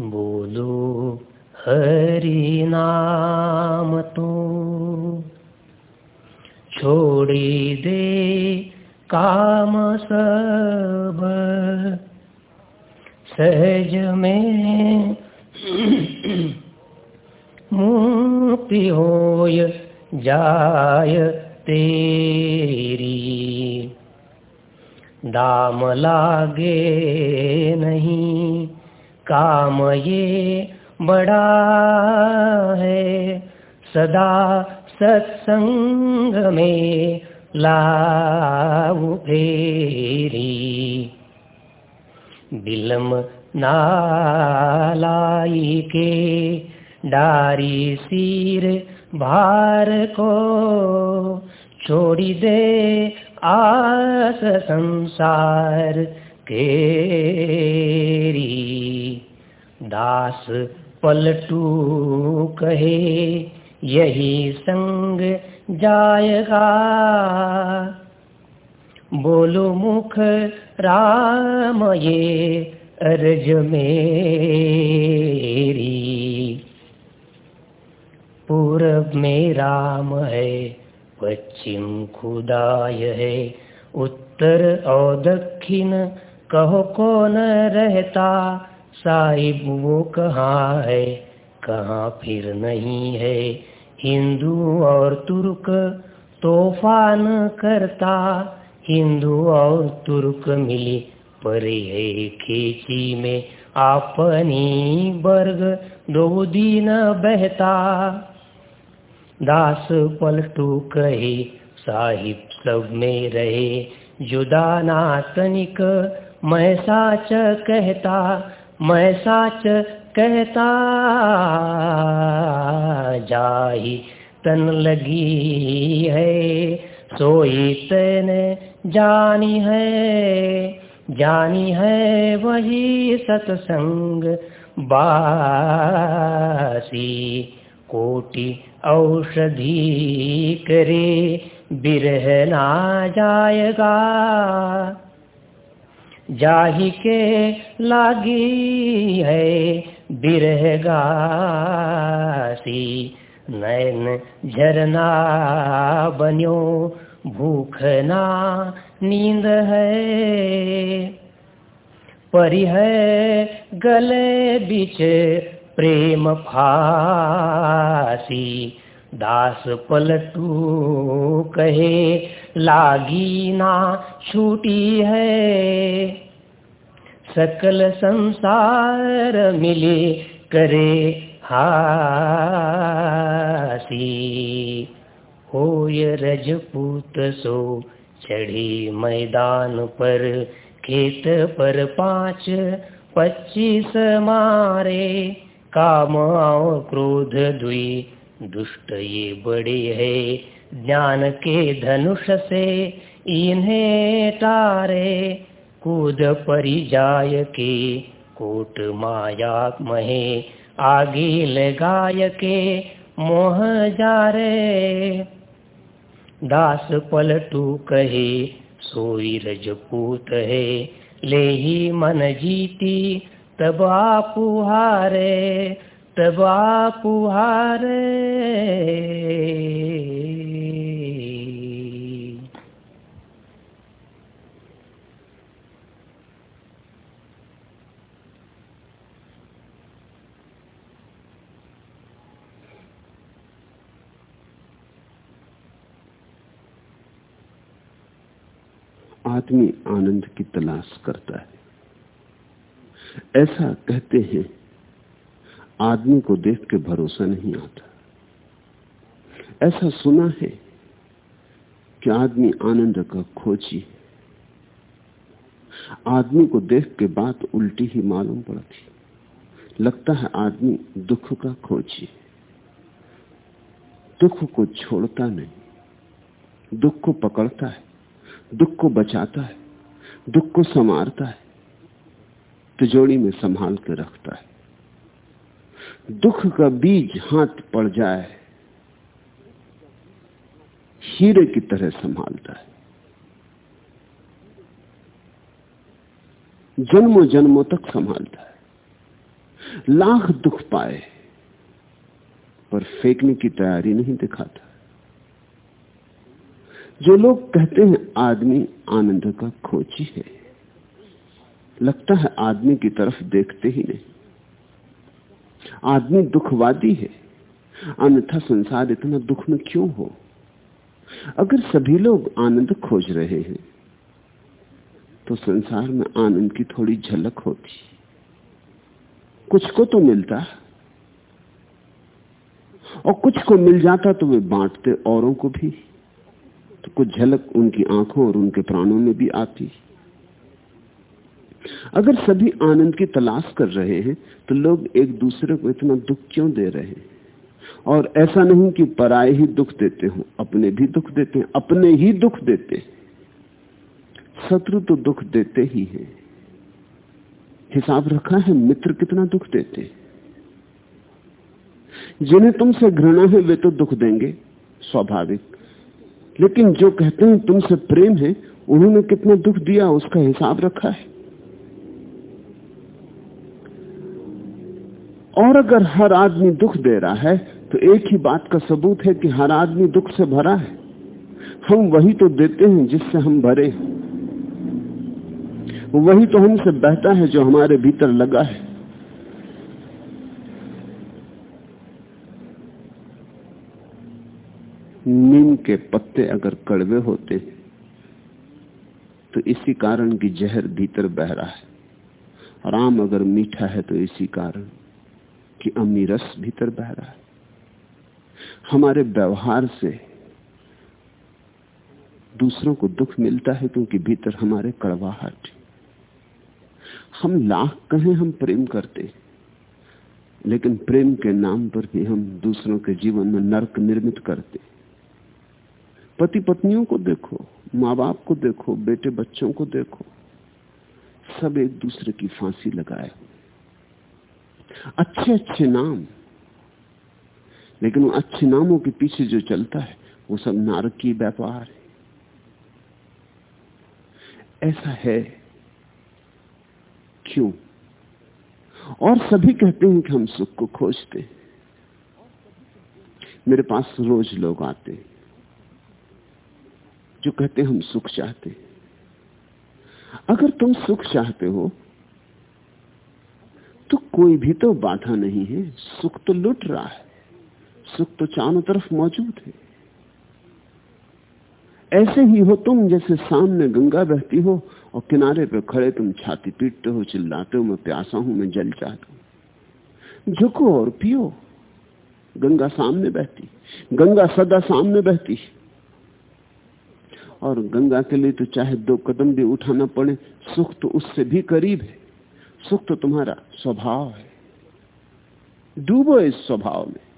बोलो हरि नाम तो। छोड़ी दे काम सब। सहज में मुक्ति होय जाय तेरी। दाम लागे नहीं। काम ये बड़ा है। सदा सत्संग में लाऊ फेरी। बिलम नालाई के डारी सिर भार को छोड़ी दे आस संसार केरी दास पलटू कहे, यही संग जाएगा। बोलो मुख राम, ये अर्ज़ मेरी। पूर्व में राम है, पश्चिम खुदाय है, उत्तर और दक्षिण कहो कौन रहता? साहिब वो कहाँ है, कहाँ फिर नहीं है। हिंदू और तुर्क तोफान करता, हिंदू और तुर्क मिली परे है खेची में। अपनी वर्ग दो दिन बहता। दास पलटू कहे, साहिब सब में रहे। जुदा ना तनिक मैं साच कहता मैं साच कहता जाही, तन लगी है, सोई तन जानी है जानी है वही सत्संग बासी। कोटि औषधि करे बिरह ना जाएगा जाही के लागी है बिरहगासी। नैन झरना बन्यो भूख ना नींद है। परी है गले बीच प्रेम फासी। दास पलटू कहे, लागी ना छूटी है। सकल संसार मिले करे हासी। होय रजपूत सो चढ़ी मैदान पर, खेत पर पाँच पच्चीस मारे। काम और क्रोध दुई दुष्ट ये बड़े है, ज्ञान के धनुष से इन्हें तारे, कूद परिजाय के कोट माया महे, आगे लगाय के मोह जा रे दास पलटू कहे, सोई रजपूत है, ले ही मन जीती, तब आप हारे। तब आप हारे। आदमी आनंद की तलाश करता है। ऐसा कहते हैं आदमी को देख के भरोसा नहीं आता। ऐसा सुना है कि आदमी आनंद का खोजी आदमी को देख के बात उल्टी ही मालूम पड़ती। लगता है आदमी दुख का खोजी दुख को छोड़ता नहीं। दुख को पकड़ता है। दुख को बचाता है। दुख को संवारता है। तिजोड़ी में संभाल के रखता है। दुख का बीज हाथ पड़ जाए, हीरे की तरह संभालता है। जन्मों जन्मों तक संभालता है। लाख दुख पाए, पर फेंकने की तैयारी नहीं दिखाता। जो लोग कहते हैं आदमी आनंद का खोजी है, लगता है आदमी की तरफ़ देखते ही नहीं। आदमी दुखवादी है। अन्यथा संसार इतना दुख में क्यों हो? अगर सभी लोग आनंद खोज रहे हैं तो संसार में आनंद की थोड़ी झलक होती। कुछ को तो मिलता और कुछ को मिल जाता तो वे बांटते, औरों को भी। तो कुछ झलक उनकी आँखों और उनके प्राणों में भी आती। अगर सभी आनंद की तलाश कर रहे हैं तो लोग एक दूसरे को इतना दुख क्यों दे रहे हैं? और ऐसा नहीं कि पराए ही दुख देते हो, अपने भी दुख देते हैं, अपने ही दुख देते शत्रु तो दुख देते ही है। हिसाब रखा है, मित्र कितना दुख देते जिन्हें तुमसे घृणा है, वे तो दुख देंगे, स्वाभाविक। लेकिन जो कहते हैं तुमसे प्रेम है, उन्होंने कितना दुख दिया, उसका हिसाब रखा है। और अगर हर आदमी दुख दे रहा है तो एक ही बात का सबूत है कि हर आदमी दुख से भरा है। हम वही तो देते हैं जिससे हम भरे वही तो हमसे बहता है जो हमारे भीतर लगा है। नीम के पत्ते अगर कड़वे होते तो इसी कारण की जहर भीतर बह रहा है। और आम अगर मीठा है तो इसी कारण। कि अमीरस भीतर बह रहा है। हमारे व्यवहार से दूसरों को दुख मिलता है क्योंकि भीतर हमारे कड़वाहट हम लाख कहें हम प्रेम करते लेकिन प्रेम के नाम पर भी हम दूसरों के जीवन में नरक निर्मित करते पति पत्नियों को देखो माँ बाप को देखो बेटे बच्चों को देखो, सब एक दूसरे की फांसी लगाए अच्छे अच्छे नाम। लेकिन वो अच्छे नामों के पीछे जो चलता है, वो सब नारकी व्यापार है। ऐसा है। क्यों? और सभी कहते हैं कि हम सुख को खोजते मेरे पास रोज लोग आते जो कहते हैं हम सुख चाहते अगर तुम सुख चाहते हो तो कोई भी तो बाधा नहीं है। सुख तो लुट रहा है। सुख तो चारों तरफ़ मौजूद है। ऐसे ही हो तुम जैसे सामने गंगा बहती हो और किनारे पे खड़े तुम छाती पीटते हो, चिल्लाते हो, मैं प्यासा हूँ, मैं जल चाहता हूँ। झुको और पियो। गंगा सामने बहती, गंगा सदा सामने बहती। और गंगा के लिए तो चाहे दो कदम भी उठाना पड़े, सुख तो उससे भी करीब है। सुख तो तुम्हारा स्वभाव है। डूबो इस स्वभाव में।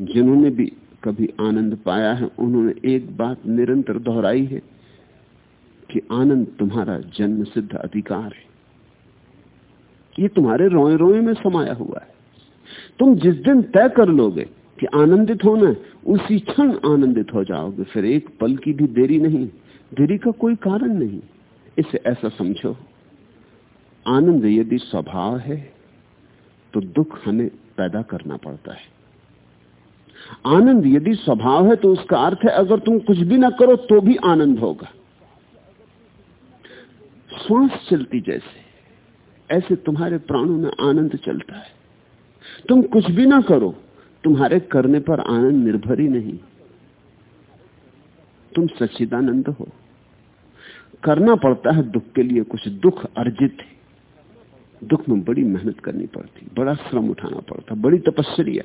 जिन्होंने भी कभी आनंद पाया है, उन्होंने एक बात निरंतर दोहराई है कि आनंद तुम्हारा जन्म सिद्ध अधिकार है। ये तुम्हारे रोए रोए में समाया हुआ है। तुम जिस दिन तय कर लोगे कि आनंदित होना है, उसी क्षण आनंदित हो जाओगे। फिर एक पल की भी देरी नहीं, देरी का कोई कारण नहीं। इसे ऐसा समझो, आनंद यदि स्वभाव है तो दुख हमें पैदा करना पड़ता है। आनंद यदि स्वभाव है तो उसका अर्थ है, अगर तुम कुछ भी ना करो तो भी आनंद होगा। श्वास चलती जैसे, ऐसे तुम्हारे प्राणों में आनंद चलता है। तुम कुछ भी ना करो, तुम्हारे करने पर आनंद निर्भर ही नहीं। तुम सच्चिदानंद हो। करना पड़ता है दुख के लिए, कुछ दुख अर्जित है। दुख में बड़ी मेहनत करनी पड़ती, बड़ा श्रम उठाना पड़ता, बड़ी तपस्या।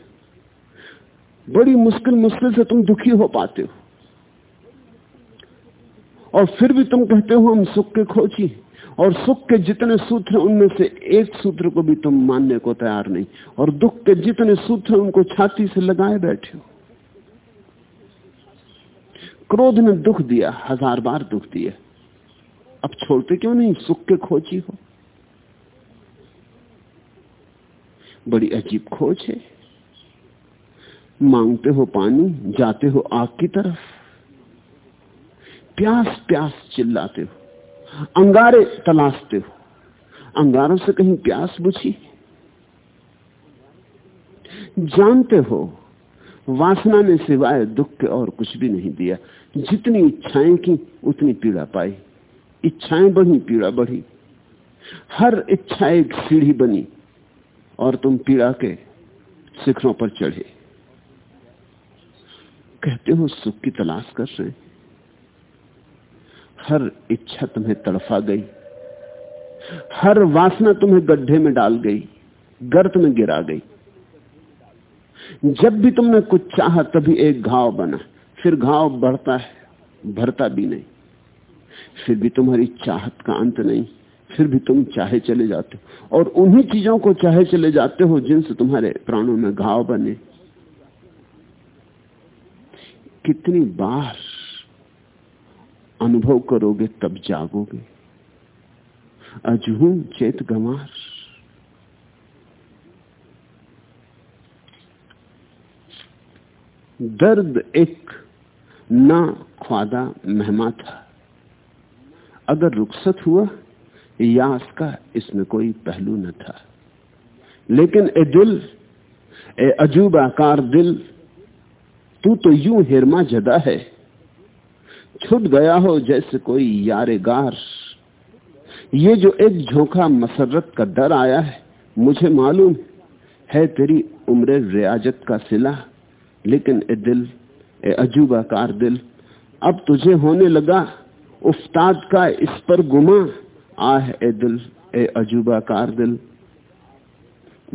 बड़ी मुश्किल मुश्किल से तुम दुखी हो पाते हो। और फिर भी तुम कहते हो, हम सुख के खोजी और सुख के जितने सूत्र उनमें से एक सूत्र को भी तुम मानने को तैयार नहीं। और दुख के जितने सूत्र उनको छाती से लगाए बैठे हो। क्रोध ने दुख दिया, हज़ार बार दुख दिया। अब छोड़ते क्यों नहीं? सुख के खोजी हो। बड़ी अजीब खोज है। मांगते हो पानी, जाते हो आग की तरफ़। प्यास प्यास चिल्लाते हो। अंगारे तलाशते हो। अंगारों से कहीं प्यास बुझी। जानते हो, वासना ने सिवाय दुख के और कुछ भी नहीं दिया। जितनी इच्छाएँ की, उतनी पीड़ा पाई। इच्छाएँ बढ़ी, पीड़ा बढ़ी। हर इच्छा एक सीढ़ी बनी और तुम पीड़ा के शिखरों पर चढ़े। कहते हो, सुख की तलाश कर रहे। हर इच्छा तुम्हें तड़फा गई। हर वासना तुम्हें गड्ढे में डाल गई गर्त में गिरा गई। जब भी तुमने कुछ चाहा, तभी एक घाव बना। फिर घाव बढ़ता है, भरता भी नहीं। फिर भी तुम्हारी चाहत का अंत नहीं, फिर भी तुम चाहे चले जाते हो। और उन्हीं चीज़ों को चाहे चले जाते हो जिनसे तुम्हारे प्राणों में घाव बने। कितनी बार अनुभव करोगे तब जागोगे। अजहू चेत गमार दर्द एक ना ख्वादा मेहमा था। अगर रुखसत हुआ यास का इसमें कोई पहलू न था। लेकिन ए दिल, ए अजूब आकार दिल, तू तो यूँ हिरमा जदा है। छुट गया हो जैसे कोई यारे गार ये जो एक झोंका मसरत का डर आया है, मुझे मालूम है तेरी उम्र रियाजत का सिला। लेकिन ए दिल, ए अजूबा कार दिल, अब तुझे होने लगा उफ्ताद का इस पर गुमा। आह, ए दिल, ए अजूबा कार दिल।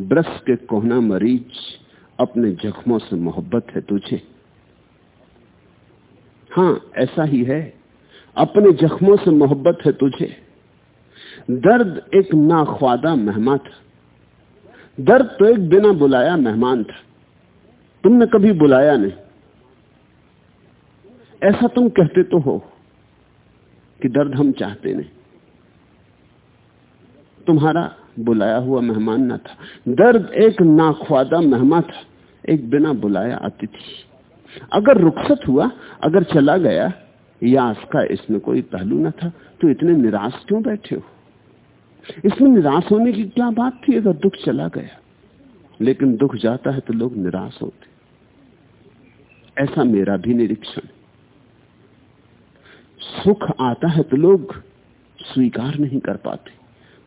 ब्रश के कोहना मरीज़ अपने जख्मों से मोहब्बत है तुझे। हाँ ऐसा ही है। अपने जख्मों से मोहब्बत है तुझे। दर्द एक नाख्वादा मेहमान था। दर्द तो एक बिना बुलाया मेहमान था। तुमने कभी बुलाया नहीं। ऐसा तुम कहते तो हो। कि दर्द हम चाहते नहीं। तुम्हारा बुलाया हुआ मेहमान ना था। दर्द एक नाख्वादा मेहमान था। एक बिना बुलाया अतिथि। अगर रुखसत हुआ, अगर चला गया या उसका इसमें कोई पहलू ना था तो इतने निराश क्यों बैठे हो? इसमें निराश होने की क्या बात थी? अगर दुख चला गया, लेकिन दुख जाता है तो लोग निराश होते। ऐसा मेरा भी निरीक्षण सुख आता है तो लोग स्वीकार नहीं कर पाते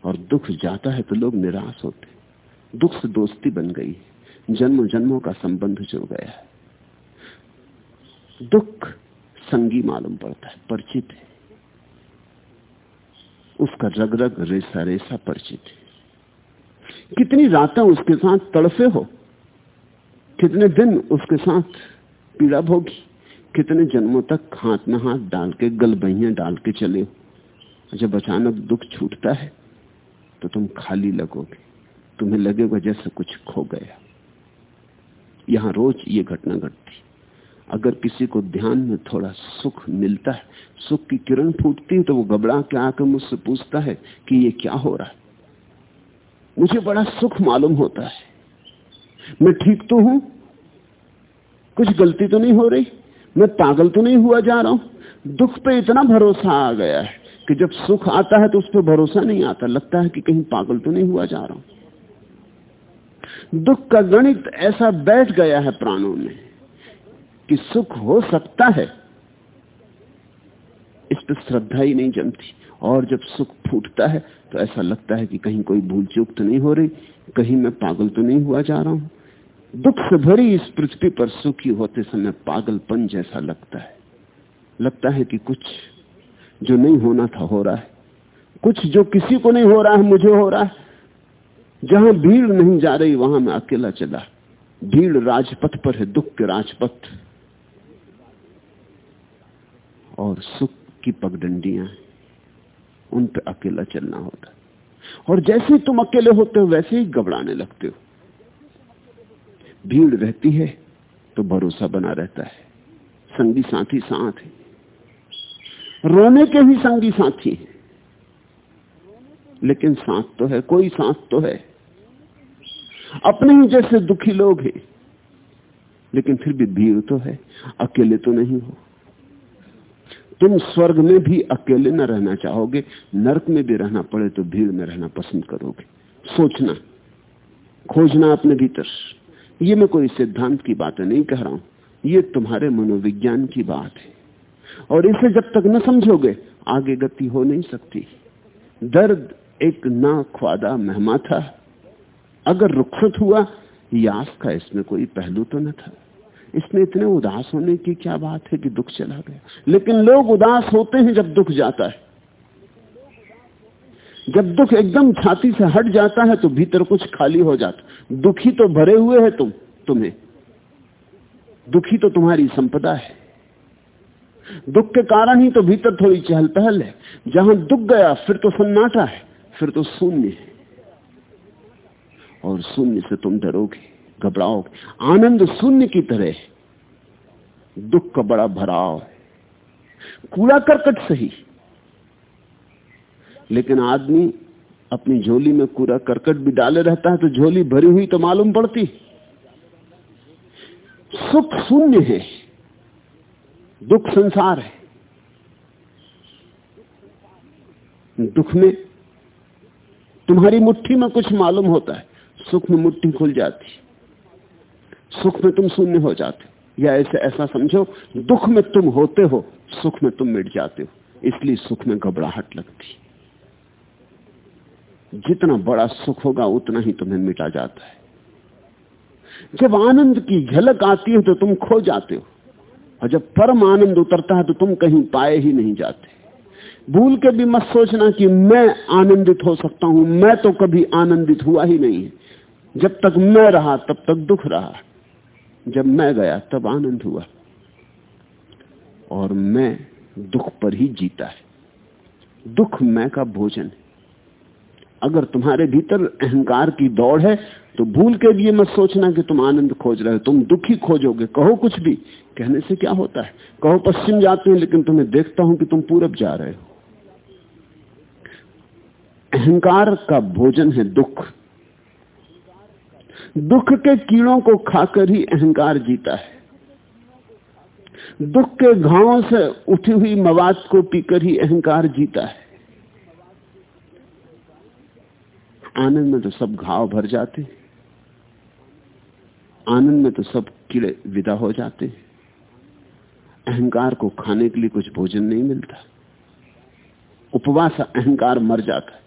और दुख जाता है तो लोग निराश होते दुख से दोस्ती बन गई जन्म जन्मों का संबंध जुड़ गया है। दुख संगी मालूम पड़ता है, परिचित है। उसका रग रग रेसा रेसा परिचित है। कितनी रातें उसके साथ तड़फे हो, कितने दिन उसके साथ पीड़ा भोगी। कितने जन्मों तक हाथ में हाथ डाल के गल बहिया डाल के चले जब अचानक दुख छूटता है तो तुम खाली लगोगे। तुम्हें लगेगा जैसे कुछ खो गया। यहाँ रोज ये घटना घटती। अगर किसी को ध्यान में थोड़ा सुख मिलता है, सुख की किरण फूटती है तो वो घबरा के आकर मुझसे पूछता है कि ये क्या हो रहा है। मुझे बड़ा सुख मालूम होता है। मैं ठीक तो हूँ? कुछ गलती तो नहीं हो रही? मैं पागल तो नहीं हुआ जा रहा हूँ। दुख पे इतना भरोसा आ गया है कि जब सुख आता है तो उस पर भरोसा नहीं आता। लगता है कि कहीं पागल तो नहीं हुआ जा रहा हूँ। दुख का गणित ऐसा बैठ गया है प्राणों में कि सुख हो सकता है, इस पर श्रद्धा ही नहीं जमती। और जब सुख फूटता है तो ऐसा लगता है कि कहीं कोई भूल चूक तो नहीं हो रही, कहीं मैं पागल तो नहीं हुआ जा रहा हूँ। दुख से भरी इस पृथ्वी पर सुखी होते समय पागलपन जैसा लगता है। लगता है कि कुछ जो नहीं होना था हो रहा है। कुछ जो किसी को नहीं हो रहा है, मुझे हो रहा है। जहाँ भीड़ नहीं जा रही, वहाँ मैं अकेला चला। भीड़ राजपथ पर है, दुख के राजपथ। और सुख की पगडंडियाँ उन पर अकेला चलना होता और जैसे ही तुम अकेले होते हो, वैसे ही घबराने लगते हो। भीड़ रहती है तो भरोसा बना रहता है। संगी साथी साथ है। रोने के भी संगी साथी हैं। लेकिन साथ तो है, कोई साथ तो है। अपने ही जैसे दुखी लोग हैं। लेकिन फिर भी भीड़ तो है, अकेले तो नहीं हो। तुम स्वर्ग में भी अकेले न रहना चाहोगे, नरक में भी रहना पड़े तो भीड़ में रहना पसंद करोगे। सोचना, खोजना अपने भीतर। ये मैं कोई सिद्धांत की बातें नहीं कह रहा हूँ। ये तुम्हारे मनोविज्ञान की बात है। और इसे जब तक न समझोगे, आगे गति हो नहीं सकती। दर्द एक ना ख्वादा मेहमा था। अगर रुखसत हुआ, यास का इसमें कोई पहलू तो न था। इसमें इतने उदास होने की क्या बात है कि दुख चला गया। लेकिन लोग उदास होते हैं जब दुख जाता है। जब दुख एकदम छाती से हट जाता है तो भीतर कुछ खाली हो जाता दुखी तो भरे हुए है तुम, तुम्हें। दुखी तो तुम्हारी संपदा है। दुख के कारण ही तो भीतर थोड़ी चहल पहल है। जहाँ दुख गया, फिर तो सन्नाटा है, फिर तो शून्य है। और शून्य से तुम डरोगे, घबराओगे। आनंद शून्य की तरह है। दुख का बड़ा भराव है। कूड़ा करकट सही। लेकिन आदमी अपनी झोली में कूड़ा करकट भी डाले रहता है तो झोली भरी हुई तो मालूम पड़ती। सुख शून्य है, दुख संसार है। दुख में तुम्हारी मुट्ठी में कुछ मालूम होता है, सुख में मुट्ठी खुल जाती। सुख में तुम शून्य हो जाते या ऐसे ऐसा समझो, दुख में तुम होते हो, सुख में तुम मिट जाते हो। इसलिए सुख में घबराहट लगती जितना बड़ा सुख होगा, उतना ही तुम्हें मिटा जाता है। जब आनंद की झलक आती है तो तुम खो जाते हो। और जब परम आनंद उतरता है तो तुम कहीं पाए ही नहीं जाते। भूल के भी मत सोचना कि मैं आनंदित हो सकता हूँ, मैं तो कभी आनंदित हुआ ही नहीं। जब तक मैं रहा, तब तक दुख रहा। जब मैं गया, तब आनंद हुआ। और मैं दुख पर ही जीता है। दुख मैं का भोजन है। अगर तुम्हारे भीतर अहंकार की दौड़ है तो भूल के भी मत सोचना कि तुम आनंद खोज रहे हो, तुम दुखी खोजोगे। कहो कुछ भी। कहने से क्या होता है? कहो, पश्चिम जाते हैं, लेकिन तुम्हें देखता हूँ कि तुम पूरब जा रहे हो। अहंकार का भोजन है दुख। दुख के कीड़ों को खाकर ही अहंकार जीता है। दुख के घावों से उठी हुई मवाद को पीकर ही अहंकार जीता है। आनंद में तो सब घाव भर जाते आनंद में तो सब कीड़े विदा हो जाते अहंकार को खाने के लिए कुछ भोजन नहीं मिलता। उपवास अहंकार मर जाता है।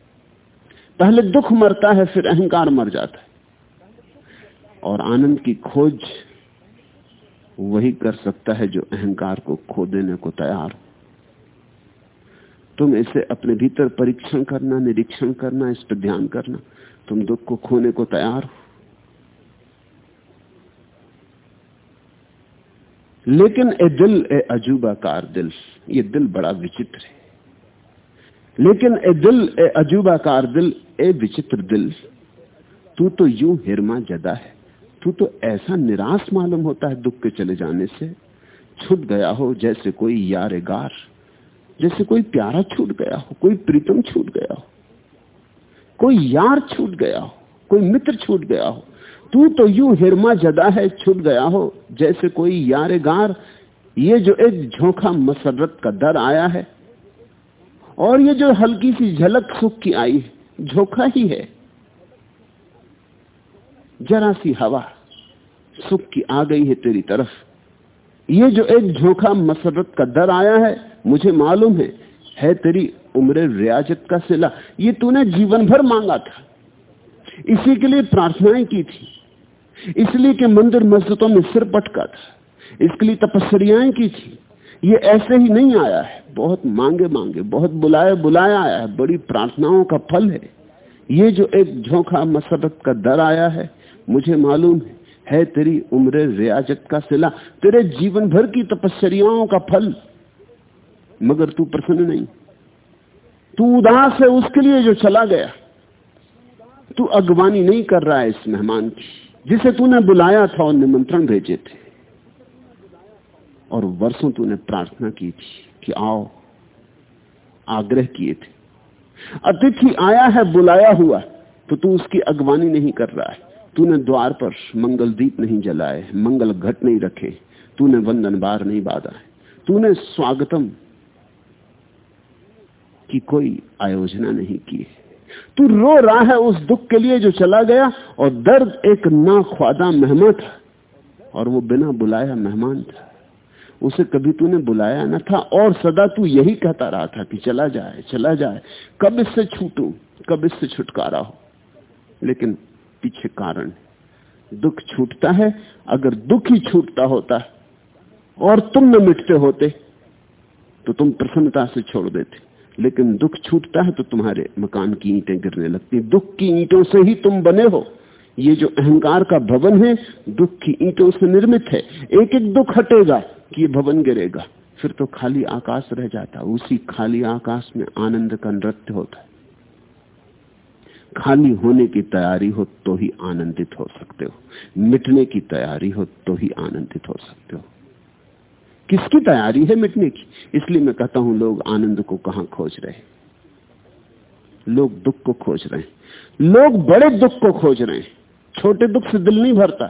पहले दुख मरता है, फिर अहंकार मर जाता है। और आनंद की खोज वही कर सकता है जो अहंकार को खो देने को तैयार हो। तुम इसे अपने भीतर परीक्षण करना, निरीक्षण करना, इस पर ध्यान करना। तुम दुख को खोने को तैयार हो। लेकिन ए दिल, ए अजूबा कार दिल, ये दिल बड़ा विचित्र है। लेकिन ए दिल, ए अजूबा कार दिल, ए विचित्र दिल, तू तो यूँ हिरमा जदा है। तू तो ऐसा निराश मालूम होता है दुख के चले जाने से। छुट गया हो जैसे कोई यार गार जैसे कोई प्यारा छूट गया हो, कोई प्रीतम छूट गया हो, कोई यार छूट गया हो, कोई मित्र छूट गया हो, तू तो यू हिरमा जदा है छूट गया हो, जैसे कोई यार गार ये जो एक झोंका मसरत का दर आया है, और ये जो हल्की सी झलक सुख की आई है, झोंका ही है। जरा सी हवा सुख की आ गई है तेरी तरफ़। ये जो एक झोंका मसरत का दर आया है मुझे मालूम है है तेरी उम्र रियाजत का सिला। ये तूने जीवन भर मांगा था। इसी के लिए प्रार्थनाएँ की थी। इसलिए कि मंदिर मस्जिदों में सिर पटका था। इसके लिए तपस्याएँ की थी। ये ऐसे ही नहीं आया है। बहुत मांगे मांगे, बहुत बुलाए बुलाया आया है। बड़ी प्रार्थनाओं का फल है। ये जो एक झोंका मसरत का दर आया है, मुझे मालूम है है तेरी उम्र रियाजत का सिला। तेरे जीवन भर की तपस्याओं का फल मगर तू प्रसन्न नहीं। तू उदास है, उसके लिए जो चला गया। तू अगवानी नहीं कर रहा है इस मेहमान की, जिसे तूने बुलाया था और निमंत्रण भेजे थे। और वर्षों तूने प्रार्थना की थी कि आओ, आग्रह किए थे। अतिथि आया है, बुलाया हुआ तो तू उसकी अगवानी नहीं कर रहा है। तूने द्वार पर मंगल दीप नहीं जलाए, मंगल घट नहीं रखे, तूने वंदन बार नहीं बाधा है। तूने स्वागतम की कोई आयोजना नहीं की। तू रो रहा है उस दुख के लिए जो चला गया, और दर्द एक ना ख्वादा मेहमान था, और वो बिना बुलाया मेहमान था। उसे कभी तूने बुलाया न था, और सदा तू यही कहता रहा था कि चला जाए चला जाए। कब इससे छूटू, कब इससे छुटकारा हो। लेकिन पीछे कारण दुख छूटता है, अगर दुख ही छूटता होता, और तुम न मिटते होते तो तुम प्रसन्नता से छोड़ देते। लेकिन दुख छूटता है तो तुम्हारे मकान की ईंटें गिरने लगती दुख की ईंटों से ही तुम बने हो। ये जो अहंकार का भवन है, दुख की ईंटों से निर्मित है। एक एक दुख हटेगा कि ये भवन गिरेगा। फिर तो खाली आकाश रह जाता। उसी खाली आकाश में आनंद का नृत्य होता है। खाली होने की तैयारी हो तो ही आनंदित हो सकते हो। मिटने की तैयारी हो तो ही आनंदित हो सकते हो। किसकी तैयारी है मिटने की? इसलिए मैं कहता हूँ, लोग आनंद को कहाँ खोज रहे लोग दुख को खोज रहे हैं। लोग बड़े दुख को खोज रहे हैं। छोटे दुख से दिल नहीं भरता।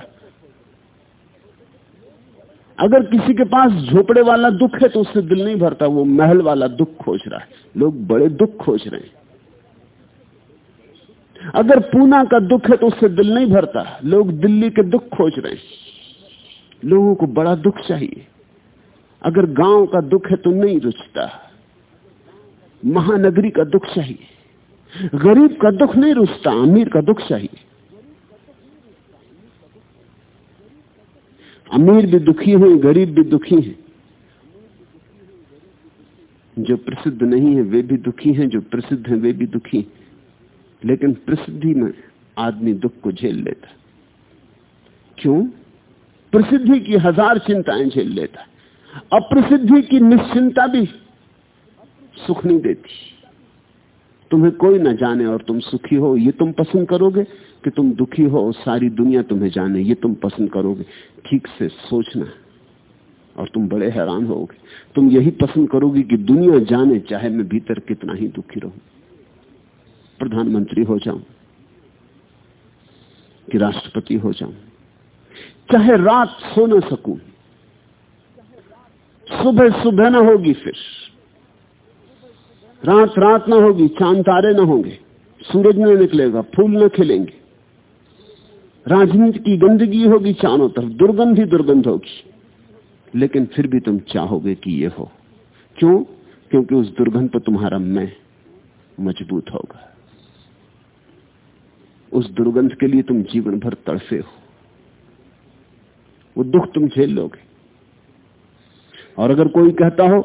अगर किसी के पास झोपड़े वाला दुख है तो उससे दिल नहीं भरता, वो महल वाला दुख खोज रहा है। लोग बड़े दुख खोज रहे हैं। अगर पूना का दुख है तो उससे दिल नहीं भरता। लोग दिल्ली के दुख खोज रहे हैं। लोगों को बड़ा दुख चाहिए। अगर गाँव का दुख है तो नहीं रुचता। महानगरी का दुख चाहिए गरीब का दुख नहीं रुचता, अमीर का दुख चाहिए अमीर भी दुखी है, गरीब भी दुखी है। जो प्रसिद्ध नहीं है, वे भी दुखी हैं, जो प्रसिद्ध हैं, वे भी दुखी लेकिन प्रसिद्धि में आदमी दुख को झेल लेता। क्यों? प्रसिद्धि की हज़ार चिंताएँ झेल लेता। अप्रसिद्धि की निश्चिंता भी सुख नहीं देती। तुम्हें कोई ना जाने और तुम सुखी हो, ये तुम पसंद करोगे कि तुम दुखी हो और सारी दुनिया तुम्हें जाने, ये तुम पसंद करोगे। ठीक से सोचना और तुम बड़े हैरान होगे। तुम यही पसंद करोगे कि दुनिया जाने, चाहे मैं भीतर कितना ही दुखी रहूँ। प्रधानमंत्री हो जाऊँ कि राष्ट्रपति हो जाऊँ। चाहे रात सो ना सकूँ सुबह सुबह ना होगी फिर। रात रात ना होगी, चाँद तारे ना होंगे, सूरज न निकलेगा, फूल न खिलेंगे। राजनीति की गंदगी होगी चारों तरफ़, दुर्गंध ही दुर्गंध होगी। लेकिन फिर भी तुम चाहोगे कि ये हो। क्यों? क्योंकि उस दुर्गंध पर तुम्हारा मैं मज़बूत होगा। उस दुर्गंध के लिए तुम जीवन भर तड़फे हो। वो दुख तुम झेल लोगे। और अगर कोई कहता हो,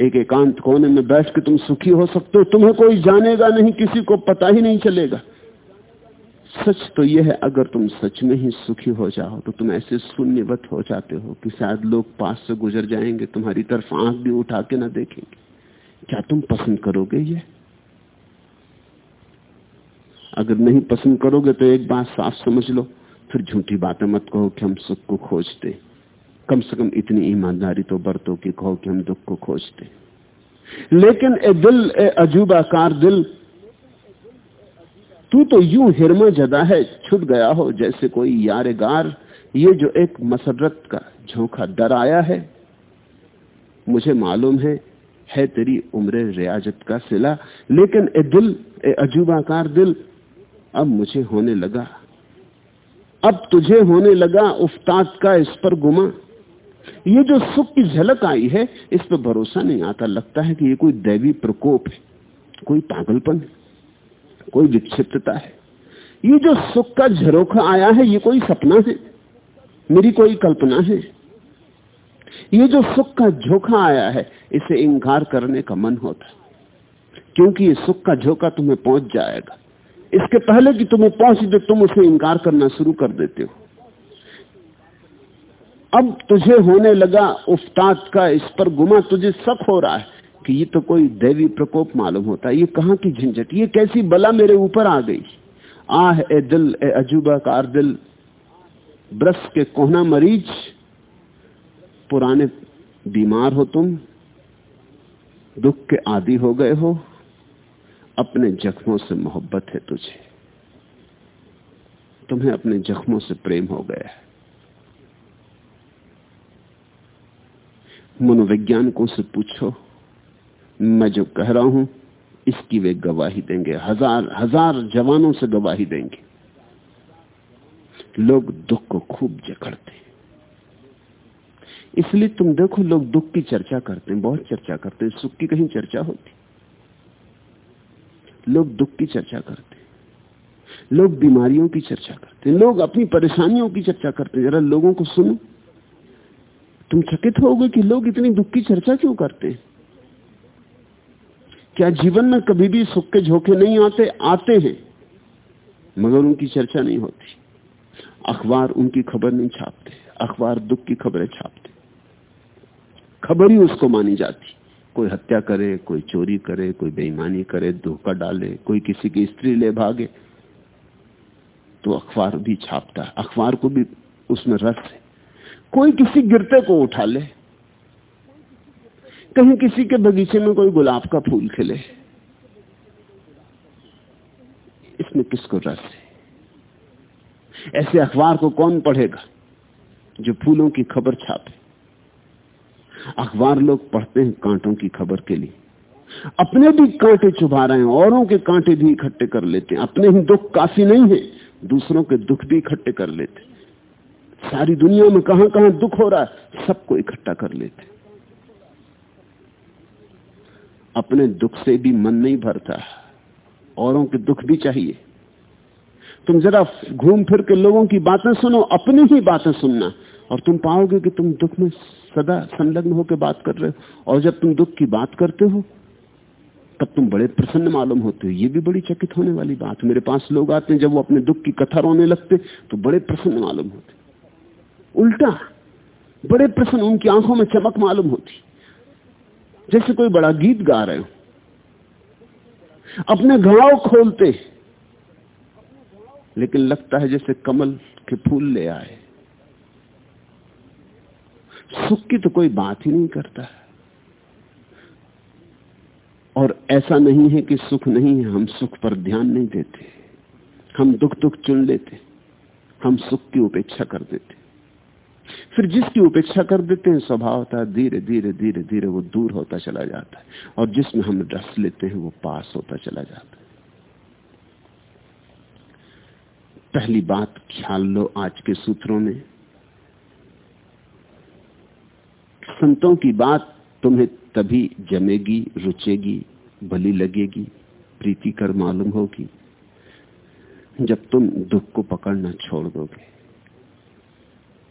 एक एकांत कोने में बैठ के तुम सुखी हो सकते हो, तुम्हें कोई जानेगा नहीं, किसी को पता ही नहीं चलेगा। सच तो यह है, अगर तुम सच में ही सुखी हो जाओ तो तुम ऐसे शून्यवत हो जाते हो कि शायद लोग पास से गुजर जाएँगे, तुम्हारी तरफ़ आँख भी उठा के ना देखेंगे। क्या तुम पसंद करोगे ये अगर नहीं पसंद करोगे तो एक बात साफ़ समझ लो, फिर झूठी बातें मत कहो कि हम सुख को खोजते कम से कम इतनी ईमानदारी तो बरतो कि कहो कि हम दुख को खोजते लेकिन ए दिल, ए अजूबाकार दिल, तू तो यूँ हिरमा जदा है, छुट गया हो जैसे कोई यारेगार। ये जो एक मसरत का झोंका डर आया है, मुझे मालूम है है तेरी उम्र रियाजत का सिला। लेकिन ए दिल, ए अजूबाकार दिल, अब मुझे होने लगा। अब तुझे होने लगा उफ्ताद का इस पर गुमा। ये जो सुख की झलक आई है, इस पर भरोसा नहीं आता। लगता है कि ये कोई दैवी प्रकोप है, कोई पागलपन कोई विक्षिप्तता है। ये जो सुख का झरोखा आया है, ये कोई सपना है, मेरी कोई कल्पना है? ये जो सुख का झोंका आया है, इसे इंकार करने का मन होता क्योंकि ये सुख का झोंका तुम्हें पहुँच जाएगा। इसके पहले कि तुम्हें पहुँच दे तुम उसे इंकार करना शुरू कर देते हो। अब तुझे होने लगा उफ्ताद का इस पर गुमा, तुझे शक हो रहा है कि ये तो कोई दैवी प्रकोप मालूम होता। है ये कहाँ की झंझट? ये कैसी बला मेरे ऊपर आ गई? आह, ए दिल, ए अजूबा कार दिल, ब्रश के कोहना मरीज़, पुराने बीमार हो तुम, दुख के आदि हो गए हो, अपने जख्मों से मोहब्बत है तुझे। तुम्हें अपने जख्मों से प्रेम हो गया है। मनोवैज्ञानिकों से पूछो। मैं जो कह रहा हूँ, इसकी वे गवाही देंगे। हज़ार हज़ार जवानों से गवाही देंगे। लोग दुख को खूब जकड़ते इसलिए तुम देखो, लोग दुख की चर्चा करते हैं, बहुत चर्चा करते हैं। सुख की कहीं चर्चा होती। लोग दुख की चर्चा करते लोग बीमारियों की चर्चा करते लोग अपनी परेशानियों की चर्चा करते जरा लोगों को सुनो। तुम चकित होगे कि लोग इतनी दुख की चर्चा क्यों करते? हैं क्या जीवन में कभी भी सुख के झोंके नहीं आते आते हैं, मगर उनकी चर्चा नहीं होती? अखबार उनकी खबर नहीं छापते, अखबार दुख की खबरें छापते। खबर ही उसको मानी जाती। कोई हत्या करे, कोई चोरी करे, कोई बेईमानी करे, धोखा डाले, कोई किसी की स्त्री ले भागे तो अखबार भी छापता है। अखबार को भी उसमें रस है। कोई किसी गिरते को उठा ले। कहीं किसी के बगीचे में कोई गुलाब का फूल खिले। इसमें किसको रस है? ऐसे अखबार को कौन पढ़ेगा जो फूलों की खबर छापे? अखबार लोग पढ़ते हैं कांटों की खबर के लिए। अपने भी कांटे चुभा रहे हैं, औरों के कांटे भी इकट्ठे कर लेते हैं। अपने ही दुख काफ़ी नहीं है, दूसरों के दुख भी इकट्ठे कर लेते सारी दुनिया में कहाँ कहाँ दुख हो रहा है, सबको इकट्ठा कर लेते अपने दुख से भी मन नहीं भरता, औरों के दुख भी चाहिए। तुम जरा घूम फिर के लोगों की बातें सुनो, अपनी ही बातें सुनना, और तुम पाओगे कि तुम दुख में सदा संलग्न होकर बात कर रहे हो, और जब तुम दुख की बात करते हो, तब तुम बड़े प्रसन्न मालूम होते हो। ये भी बड़ी चकित होने वाली बात। मेरे पास लोग आते हैं, जब वो अपने दुख की कथा रोने लगते तो बड़े प्रसन्न मालूम होते। उल्टा, बड़े प्रसन्न उनकी आँखों में चमक मालूम होती। जैसे कोई बड़ा गीत गा रहे हो। अपने घाव खोलते लेकिन लगता है जैसे कमल के फूल ले आए। सुख की तो कोई बात ही नहीं करता। है और ऐसा नहीं है कि सुख नहीं है, हम सुख पर ध्यान नहीं देते। हम दुख दुख चुन लेते। हम सुख की उपेक्षा कर देते। फिर जिसकी उपेक्षा कर देते हैं, स्वभाव होता धीरे धीरे धीरे धीरे वो दूर होता चला जाता है। और जिसमें हम रस लेते हैं, वो पास होता चला जाता है। पहली बात ख्याल लो आज के सूत्रों में। संतों की बात तुम्हें तभी जमेगी, रुचेगी, भली लगेगी प्रीति कर मालूम होगी, जब तुम दुख को पकड़ना छोड़ दोगे।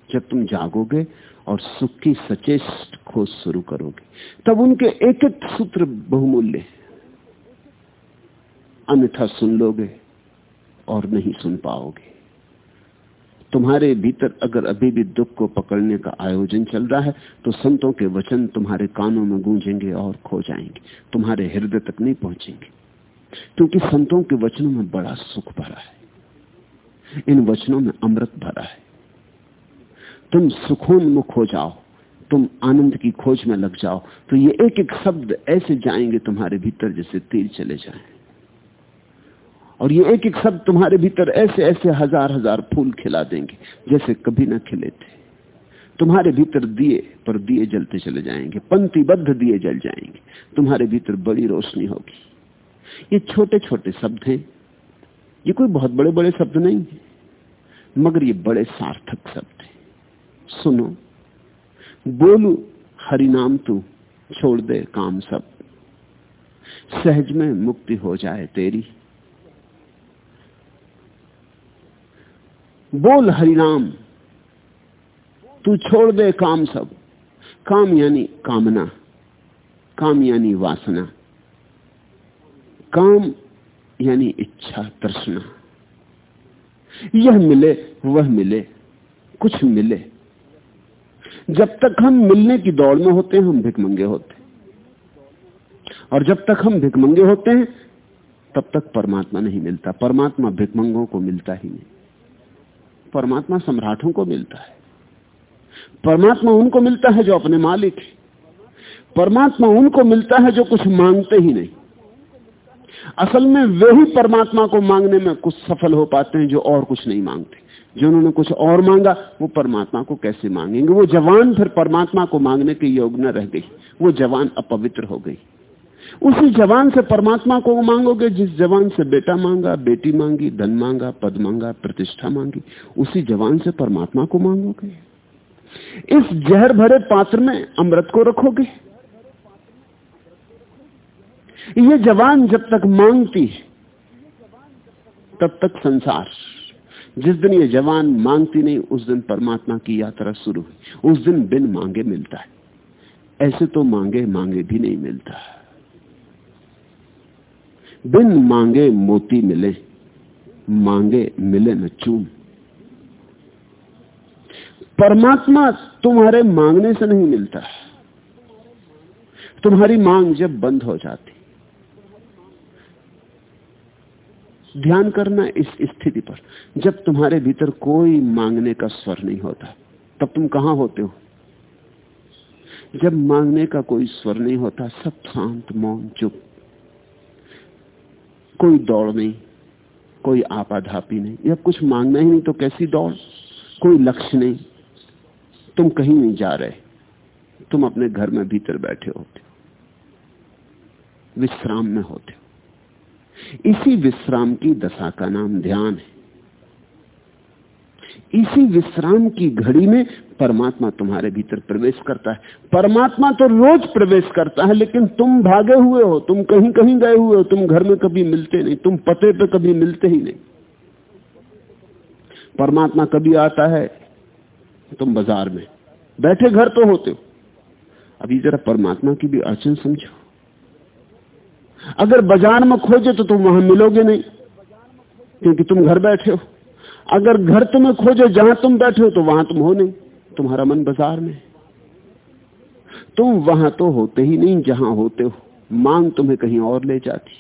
जब तुम जागोगे और सुख की सचेष्ट खोज शुरू करोगे, तब उनके एक एक सूत्र बहुमूल्य अन्यथा सुन लोगे और नहीं सुन पाओगे। तुम्हारे भीतर अगर अभी भी दुख को पकड़ने का आयोजन चल रहा है तो संतों के वचन तुम्हारे कानों में गूंजेंगे और खो जाएँगे। तुम्हारे हृदय तक नहीं पहुँचेंगे, क्योंकि संतों के वचनों में बड़ा सुख भरा है। इन वचनों में अमृत भरा है। तुम सुखोन्मुख हो जाओ, तुम आनंद की खोज में लग जाओ तो ये एक एक शब्द ऐसे जाएँगे तुम्हारे भीतर जैसे तीर चले जाएँ। और ये एक एक शब्द तुम्हारे भीतर ऐसे ऐसे हज़ार हज़ार फूल खिला देंगे, जैसे कभी ना खिले थे। तुम्हारे भीतर दिए पर दिए जलते चले जाएँगे, पंक्तिबद्ध दिए जल जाएँगे, तुम्हारे भीतर बड़ी रोशनी होगी। ये छोटे छोटे शब्द हैं, ये कोई बहुत बड़े बड़े शब्द नहीं है, मगर ये बड़े सार्थक शब्द हैं। सुनो। बोलू, हरिनाम तू, छोड़ दे काम सब। सहज में मुक्ति हो जाए तेरी। बोल, हरिनाम, तू छोड़ दे काम सब। काम यानी कामना, काम यानी वासना। काम यानी इच्छा, तृष्णा। यह मिले, वह मिले, कुछ मिले। जब तक हम मिलने की दौड़ में होते हैं, हम भिकमंगे होते हैं। और जब तक हम भिकमंगे होते हैं, तब तक परमात्मा नहीं मिलता। परमात्मा भिकमंगों को मिलता ही नहीं। परमात्मा सम्राटों को मिलता है। परमात्मा उनको मिलता है जो अपने मालिक है। परमात्मा उनको मिलता है जो कुछ मांगते ही नहीं। असल में वे ही परमात्मा को मांगने में कुछ सफल हो पाते हैं जो और कुछ नहीं मांगते। जिन्होंने कुछ और मांगा, वो परमात्मा को कैसे मांगेंगे? वो जवान फिर परमात्मा को मांगने के योग न रह गई। वो जवान अपवित्र हो गई। उसी जवान से परमात्मा को मांगोगे, जिस जवान से बेटा मांगा, बेटी मांगी, धन मांगा, पद मांगा, प्रतिष्ठा मांगी, उसी जवान से परमात्मा को मांगोगे। इस जहर भरे पात्र में अमृत को रखोगे। ये जवान जब तक मांगती है, तब तक संसार जिस दिन ये जवान मांगती नहीं, उस दिन परमात्मा की यात्रा शुरू हुई। उस दिन बिन मांगे मिलता है। ऐसे तो मांगे मांगे भी नहीं मिलता। बिन मांगे मोती मिले, मांगे मिले न चून परमात्मा तुम्हारे मांगने से नहीं मिलता। तुम्हारी मांग जब बंद हो जाती ध्यान करना इस स्थिति पर। जब तुम्हारे भीतर कोई मांगने का स्वर नहीं होता, तब तुम कहाँ होते हो? जब मांगने का कोई स्वर नहीं होता, सब शांत, मौन, चुप। कोई दौड़ नहीं, कोई आपाधापी नहीं। जब कुछ मांगना ही नहीं तो कैसी दौड़? कोई लक्ष्य नहीं। तुम कहीं नहीं जा रहे। तुम अपने घर में भीतर बैठे होते हो। विश्राम में होते हो। इसी विश्राम की दशा का नाम ध्यान है। इसी विश्राम की घड़ी में परमात्मा तुम्हारे भीतर प्रवेश करता है। परमात्मा तो रोज प्रवेश करता है, लेकिन तुम भागे हुए हो, तुम कहीं कहीं गए हुए हो, तुम घर में कभी मिलते नहीं, तुम पते पे कभी मिलते ही नहीं। परमात्मा कभी आता है, तुम बाज़ार में। बैठे घर तो होते हो। अभी जरा परमात्मा की भी अड़चन समझो अगर बाज़ार में खोजे तो तुम वहाँ मिलोगे नहीं, क्योंकि तुम घर बैठे हो। अगर घर तुम्हें खोजे, जहाँ तुम बैठे हो तो वहाँ तुम हो नहीं, तुम्हारा मन बाज़ार में तुम वहाँ तो होते ही नहीं, जहाँ होते हो, मांग तुम्हें कहीं और ले जाती।